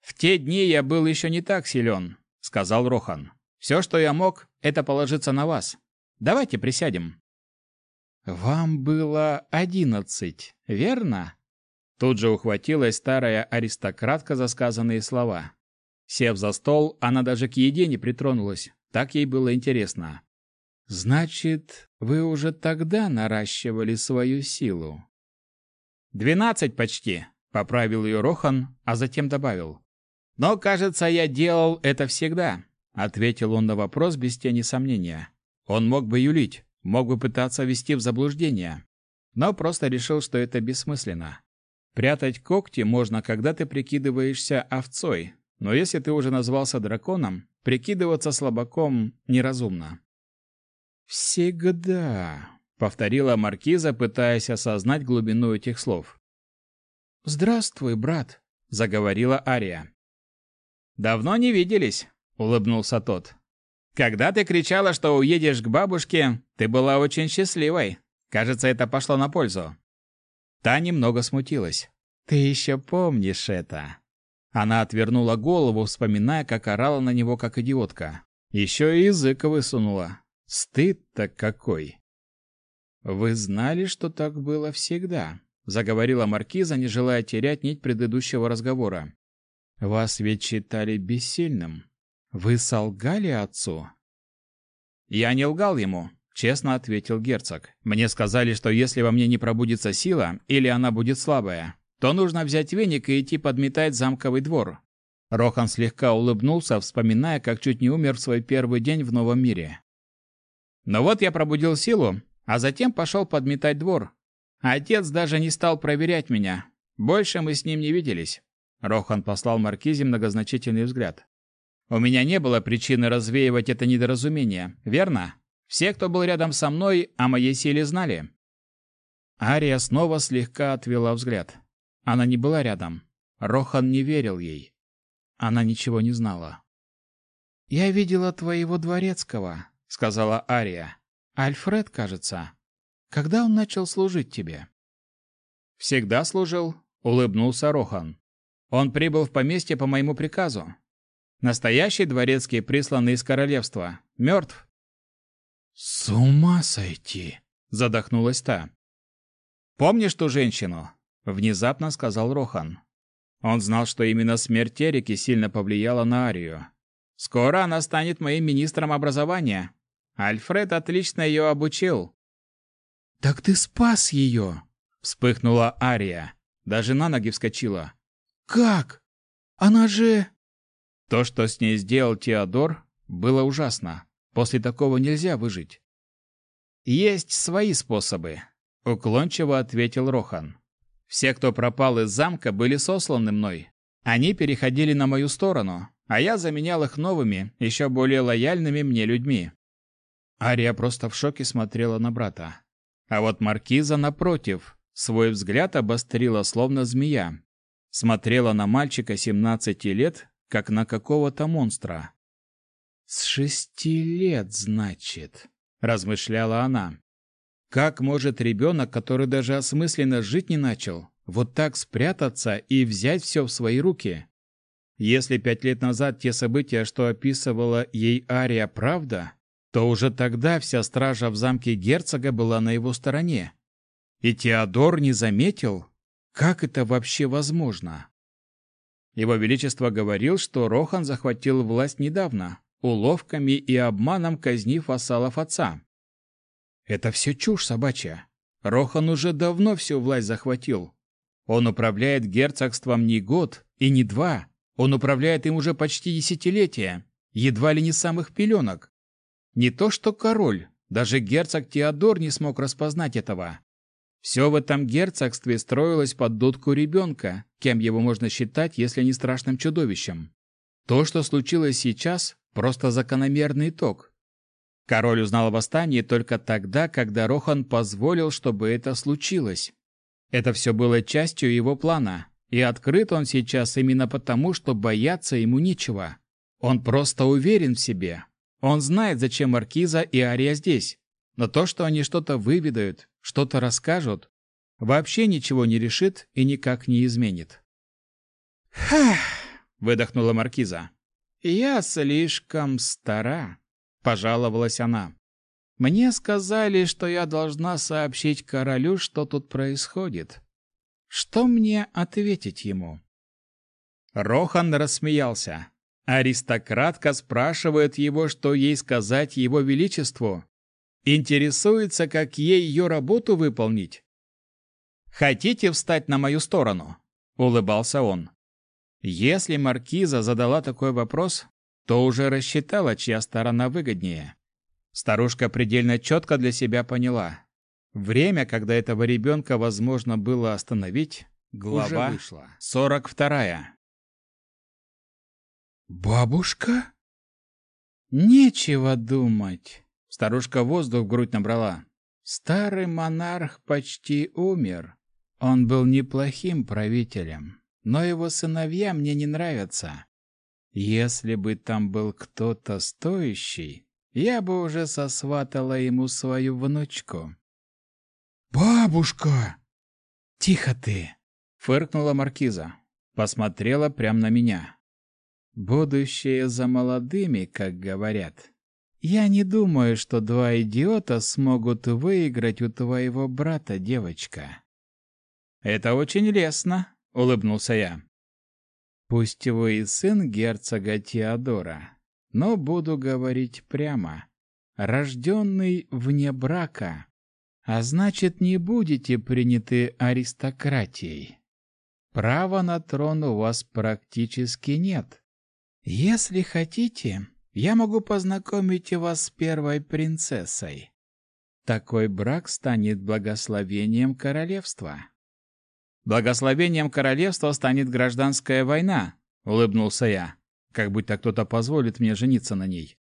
[SPEAKER 1] «В те дни я был еще не так силен», — сказал Рохан. «Все, что я мог, это положиться на вас. Давайте присядем». «Вам было одиннадцать, верно?» Тут же ухватилась старая аристократка за сказанные слова. Сев за стол, она даже к еде не притронулась. Так ей было интересно. «Значит, вы уже тогда наращивали свою силу?» «Двенадцать почти», — поправил ее Рохан, а затем добавил. «Но, кажется, я делал это всегда», — ответил он на вопрос без тени сомнения. Он мог бы юлить, мог бы пытаться ввести в заблуждение, но просто решил, что это бессмысленно. Прятать когти можно, когда ты прикидываешься овцой, но если ты уже назвался драконом, прикидываться слабаком неразумно. «Всегда», — повторила маркиза, пытаясь осознать глубину этих слов. «Здравствуй, брат», — заговорила Ария. «Давно не виделись», — улыбнулся тот. Когда ты кричала, что уедешь к бабушке, ты была очень счастливой. Кажется, это пошло на пользу. Та немного смутилась. Ты еще помнишь это? Она отвернула голову, вспоминая, как орала на него как идиотка. Еще и язык высунула. Стыд-то какой. Вы знали, что так было всегда, заговорила маркиза, не желая терять нить предыдущего разговора. Вас ведь считали бессильным. Вы солгали отцу? Я не лгал ему, честно ответил герцог. Мне сказали, что если во мне не пробудится сила или она будет слабая, то нужно взять веник и идти подметать замковый двор. Рохан слегка улыбнулся, вспоминая, как чуть не умер в свой первый день в новом мире. Но вот я пробудил силу, а затем пошел подметать двор. Отец даже не стал проверять меня. Больше мы с ним не виделись. Рохан послал Маркизе многозначительный взгляд. У меня не было причины развеивать это недоразумение, верно? Все, кто был рядом со мной, о моей силе знали. Ария снова слегка отвела взгляд. Она не была рядом. Рохан не верил ей. Она ничего не знала. «Я видела твоего дворецкого», — сказала Ария. «Альфред, кажется. Когда он начал служить тебе?» «Всегда служил», — улыбнулся Рохан. «Он прибыл в поместье по моему приказу. Настоящий дворецкий, присланный из королевства. Мертв. «С ума сойти!» — задохнулась та. «Помнишь ту женщину?» — внезапно сказал Рохан. Он знал, что именно смерть Терики сильно повлияла на Арию. «Скоро она станет моим министром образования. Альфред отлично ее обучил». «Так ты спас ее!» — вспыхнула Ария. Даже на ноги вскочила. «Как? Она же...» То, что с ней сделал Теодор, было ужасно. После такого нельзя выжить. Есть свои способы, уклончиво ответил Рохан. Все, кто пропал из замка, были сосланы мной. Они переходили на мою сторону, а я заменял их новыми, еще более лояльными мне людьми. Ария просто в шоке смотрела на брата. А вот маркиза напротив, свой взгляд обострила словно змея. Смотрела на мальчика 17 лет, как на какого-то монстра. «С шести лет, значит», — размышляла она. «Как может ребенок, который даже осмысленно жить не начал, вот так спрятаться и взять все в свои руки?» Если пять лет назад те события, что описывала ей Ария, правда, то уже тогда вся стража в замке герцога была на его стороне. И Теодор не заметил, как это вообще возможно. Его Величество говорил, что Рохан захватил власть недавно, уловками и обманом казнив вассалов отца. Это все чушь собачья. Рохан уже давно всю власть захватил. Он управляет герцогством не год и не два. Он управляет им уже почти десятилетия, едва ли не самых пеленок. Не то что король, даже герцог Теодор не смог распознать этого. Все в этом герцогстве строилось под дудку ребенка, кем его можно считать, если не страшным чудовищем. То, что случилось сейчас, просто закономерный итог. Король узнал о восстании только тогда, когда Рохан позволил, чтобы это случилось. Это все было частью его плана, и открыт он сейчас именно потому, что бояться ему нечего. Он просто уверен в себе. Он знает, зачем Маркиза и Ария здесь. Но то, что они что-то выведают, что-то расскажут, вообще ничего не решит и никак не изменит. «Ха!» — выдохнула Маркиза. «Я слишком стара», — пожаловалась она. Мне сказали, что я должна сообщить королю, что тут происходит. Что мне ответить ему? Рохан рассмеялся. Аристократка спрашивает его, что ей сказать его величеству. Интересуется, как ей ее работу выполнить. «Хотите встать на мою сторону?» — улыбался он. Если маркиза задала такой вопрос, то уже рассчитала, чья сторона выгоднее. Старушка предельно четко для себя поняла. Время, когда этого ребенка возможно было остановить, глава уже вышла. 42. «Бабушка?» «Нечего думать». Старушка воздух в грудь набрала. «Старый монарх почти умер. Он был неплохим правителем, но его сыновья мне не нравятся. Если бы там был кто-то стоящий, я бы уже сосватала ему свою внучку. «Бабушка!» «Тихо ты!» — фыркнула маркиза. Посмотрела прямо на меня. «Будущее за молодыми, как говорят. Я не думаю, что два идиота смогут выиграть у твоего брата, девочка». «Это очень лестно», — улыбнулся я. «Пусть вы и сын герцога Теодора, но буду говорить прямо. Рожденный вне брака, а значит, не будете приняты аристократией. Права на трон у вас практически нет. Если хотите, я могу познакомить вас с первой принцессой. Такой брак станет благословением королевства. Благословением королевства станет гражданская война, улыбнулся я как будто кто-то позволит мне жениться на ней.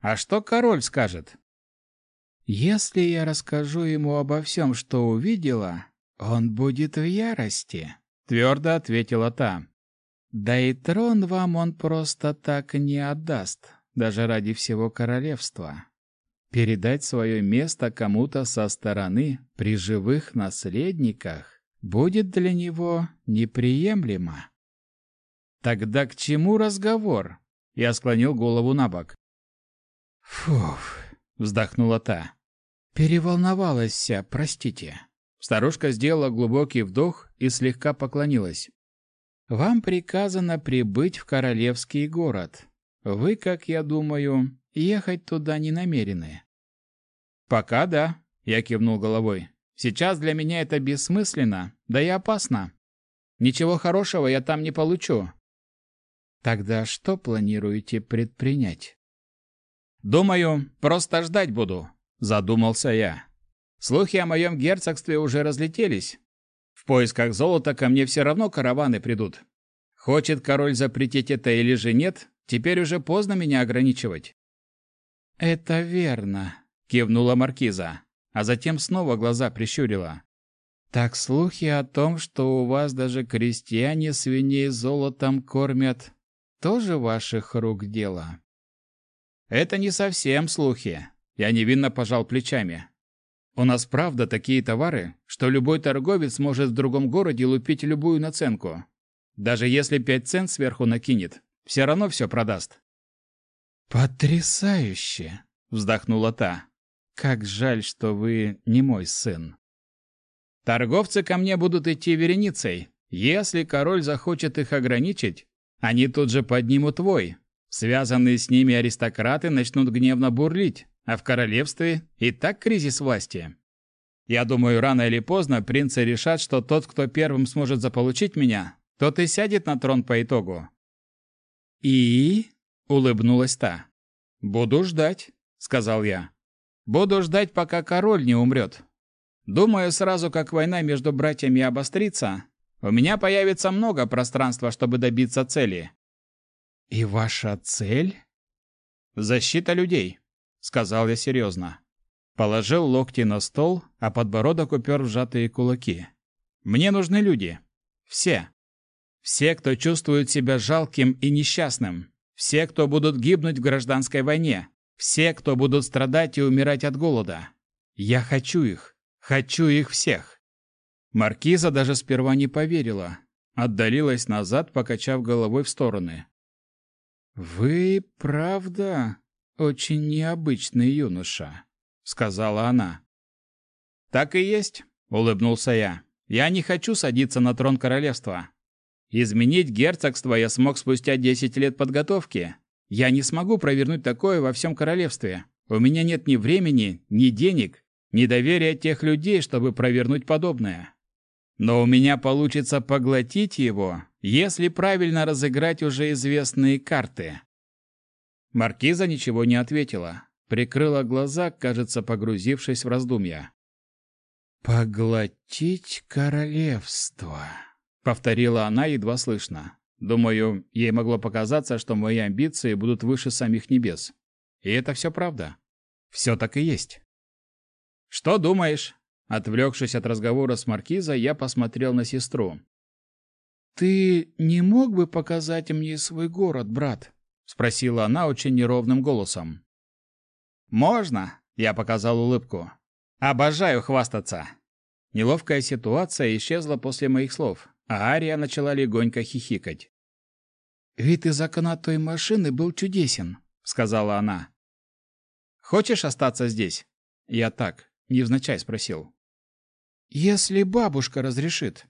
[SPEAKER 1] А что король скажет? Если я расскажу ему обо всем, что увидела, он будет в ярости, твердо ответила та. Да и трон вам он просто так не отдаст, даже ради всего королевства. Передать свое место кому-то со стороны при живых наследниках будет для него неприемлемо. Тогда к чему разговор? Я склонил голову на бок. Фуф, вздохнула та. Переволновалась вся, простите. Старушка сделала глубокий вдох и слегка поклонилась. Вам приказано прибыть в королевский город. Вы, как я думаю, ехать туда не намерены. Пока да, я кивнул головой. Сейчас для меня это бессмысленно, да и опасно. Ничего хорошего я там не получу. Тогда что планируете предпринять? Думаю, просто ждать буду, задумался я. Слухи о моем герцогстве уже разлетелись. Поисках золота ко мне все равно караваны придут. Хочет король запретить это или же нет, теперь уже поздно меня ограничивать. Это верно, кивнула маркиза, а затем снова глаза прищурила. Так слухи о том, что у вас даже крестьяне свиней золотом кормят, тоже ваших рук дело. Это не совсем слухи. Я невинно пожал плечами. У нас правда такие товары, что любой торговец может в другом городе лупить любую наценку. Даже если пять цент сверху накинет, все равно все продаст. Потрясающе, вздохнула та. Как жаль, что вы не мой сын. Торговцы ко мне будут идти вереницей. Если король захочет их ограничить, они тут же поднимут твой. Связанные с ними аристократы начнут гневно бурлить, А в королевстве и так кризис власти. Я думаю, рано или поздно принцы решат, что тот, кто первым сможет заполучить меня, тот и сядет на трон по итогу. И улыбнулась та. Буду ждать, сказал я. Буду ждать, пока король не умрет. Думаю, сразу как война между братьями обострится, у меня появится много пространства, чтобы добиться цели. И ваша цель? Защита людей, сказал я серьезно. Положил локти на стол, а подбородок упер в сжатые кулаки. Мне нужны люди. Все. Все, кто чувствует себя жалким и несчастным. Все, кто будут гибнуть в гражданской войне. Все, кто будут страдать и умирать от голода. Я хочу их. Хочу их всех. Маркиза даже сперва не поверила. Отдалилась назад, покачав головой в стороны. «Вы, правда, очень необычный юноша», — сказала она. «Так и есть», — улыбнулся я. «Я не хочу садиться на трон королевства. Изменить герцогство я смог спустя 10 лет подготовки. Я не смогу провернуть такое во всем королевстве. У меня нет ни времени, ни денег, ни доверия тех людей, чтобы провернуть подобное. Но у меня получится поглотить его, если правильно разыграть уже известные карты. Маркиза ничего не ответила, прикрыла глаза, кажется, погрузившись в раздумья. «Поглотить королевство», — повторила она едва слышно. Думаю, ей могло показаться, что мои амбиции будут выше самих небес. И это все правда. Все так и есть. «Что думаешь?» Отвлекшись от разговора с Маркизой, я посмотрел на сестру. «Ты не мог бы показать мне свой город, брат?» — спросила она очень неровным голосом. «Можно», — я показал улыбку. «Обожаю хвастаться». Неловкая ситуация исчезла после моих слов, а Ария начала легонько хихикать. «Вид из окна той машины был чудесен», — сказала она. «Хочешь остаться здесь?» Я так, невзначай спросил. «Если бабушка разрешит».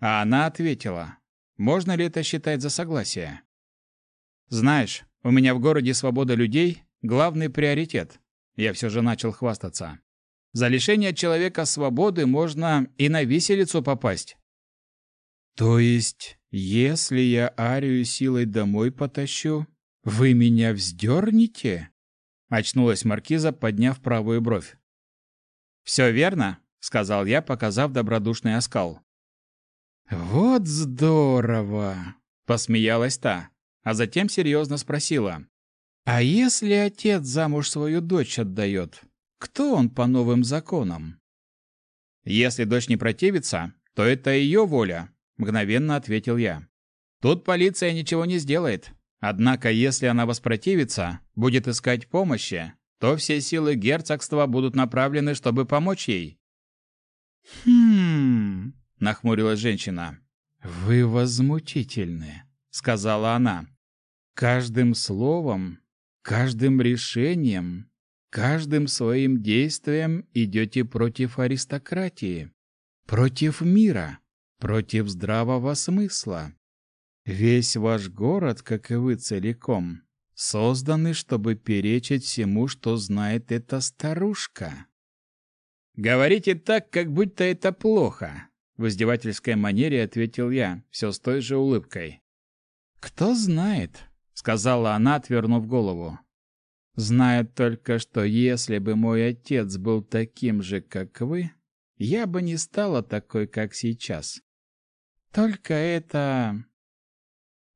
[SPEAKER 1] А она ответила, можно ли это считать за согласие. «Знаешь, у меня в городе свобода людей — главный приоритет». Я все же начал хвастаться. За лишение человека свободы можно и на виселицу попасть. То есть, если я Арию силой домой потащу, вы меня вздернете? Очнулась маркиза, подняв правую бровь. «Все верно», — сказал я, показав добродушный оскал. «Вот здорово!» — посмеялась та, а затем серьезно спросила. «А если отец замуж свою дочь отдает, кто он по новым законам?» «Если дочь не противится, то это ее воля», — мгновенно ответил я. «Тут полиция ничего не сделает. Однако, если она воспротивится, будет искать помощи, то все силы герцогства будут направлены, чтобы помочь ей. «Хм...» — нахмурилась женщина. «Вы возмутительны», — сказала она. «Каждым словом, каждым решением, каждым своим действием идете против аристократии, против мира, против здравого смысла. Весь ваш город, как и вы целиком, созданы, чтобы перечить всему, что знает эта старушка. Говорите так, как будто это плохо, в издевательской манере ответил я, все с той же улыбкой. Кто знает, сказала она, отвернув голову. Знает только, что если бы мой отец был таким же, как вы, я бы не стала такой, как сейчас. Только это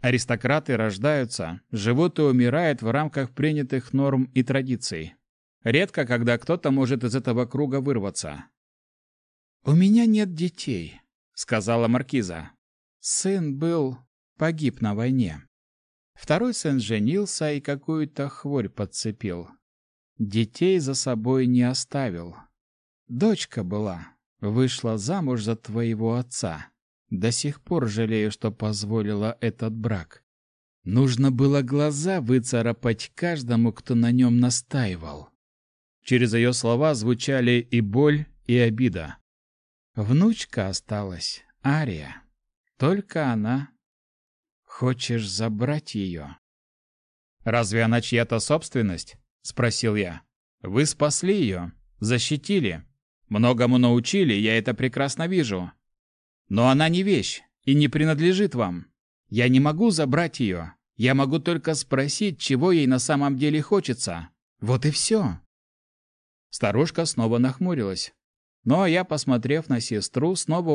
[SPEAKER 1] Аристократы рождаются, живут и умирают в рамках принятых норм и традиций. Редко, когда кто-то может из этого круга вырваться. «У меня нет детей», — сказала Маркиза. «Сын был... погиб на войне. Второй сын женился и какую-то хворь подцепил. Детей за собой не оставил. Дочка была, вышла замуж за твоего отца. До сих пор жалею, что позволила этот брак. Нужно было глаза выцарапать каждому, кто на нем настаивал. Через ее слова звучали и боль, и обида. Внучка осталась, Ария. Только она. Хочешь забрать ее? «Разве она чья-то собственность?» — спросил я. Вы спасли ее, защитили, многому научили, я это прекрасно вижу. Но она не вещь и не принадлежит вам. Я не могу забрать ее. Я могу только спросить, чего ей на самом деле хочется. Вот и все. Старушка снова нахмурилась. Но я, посмотрев на сестру, снова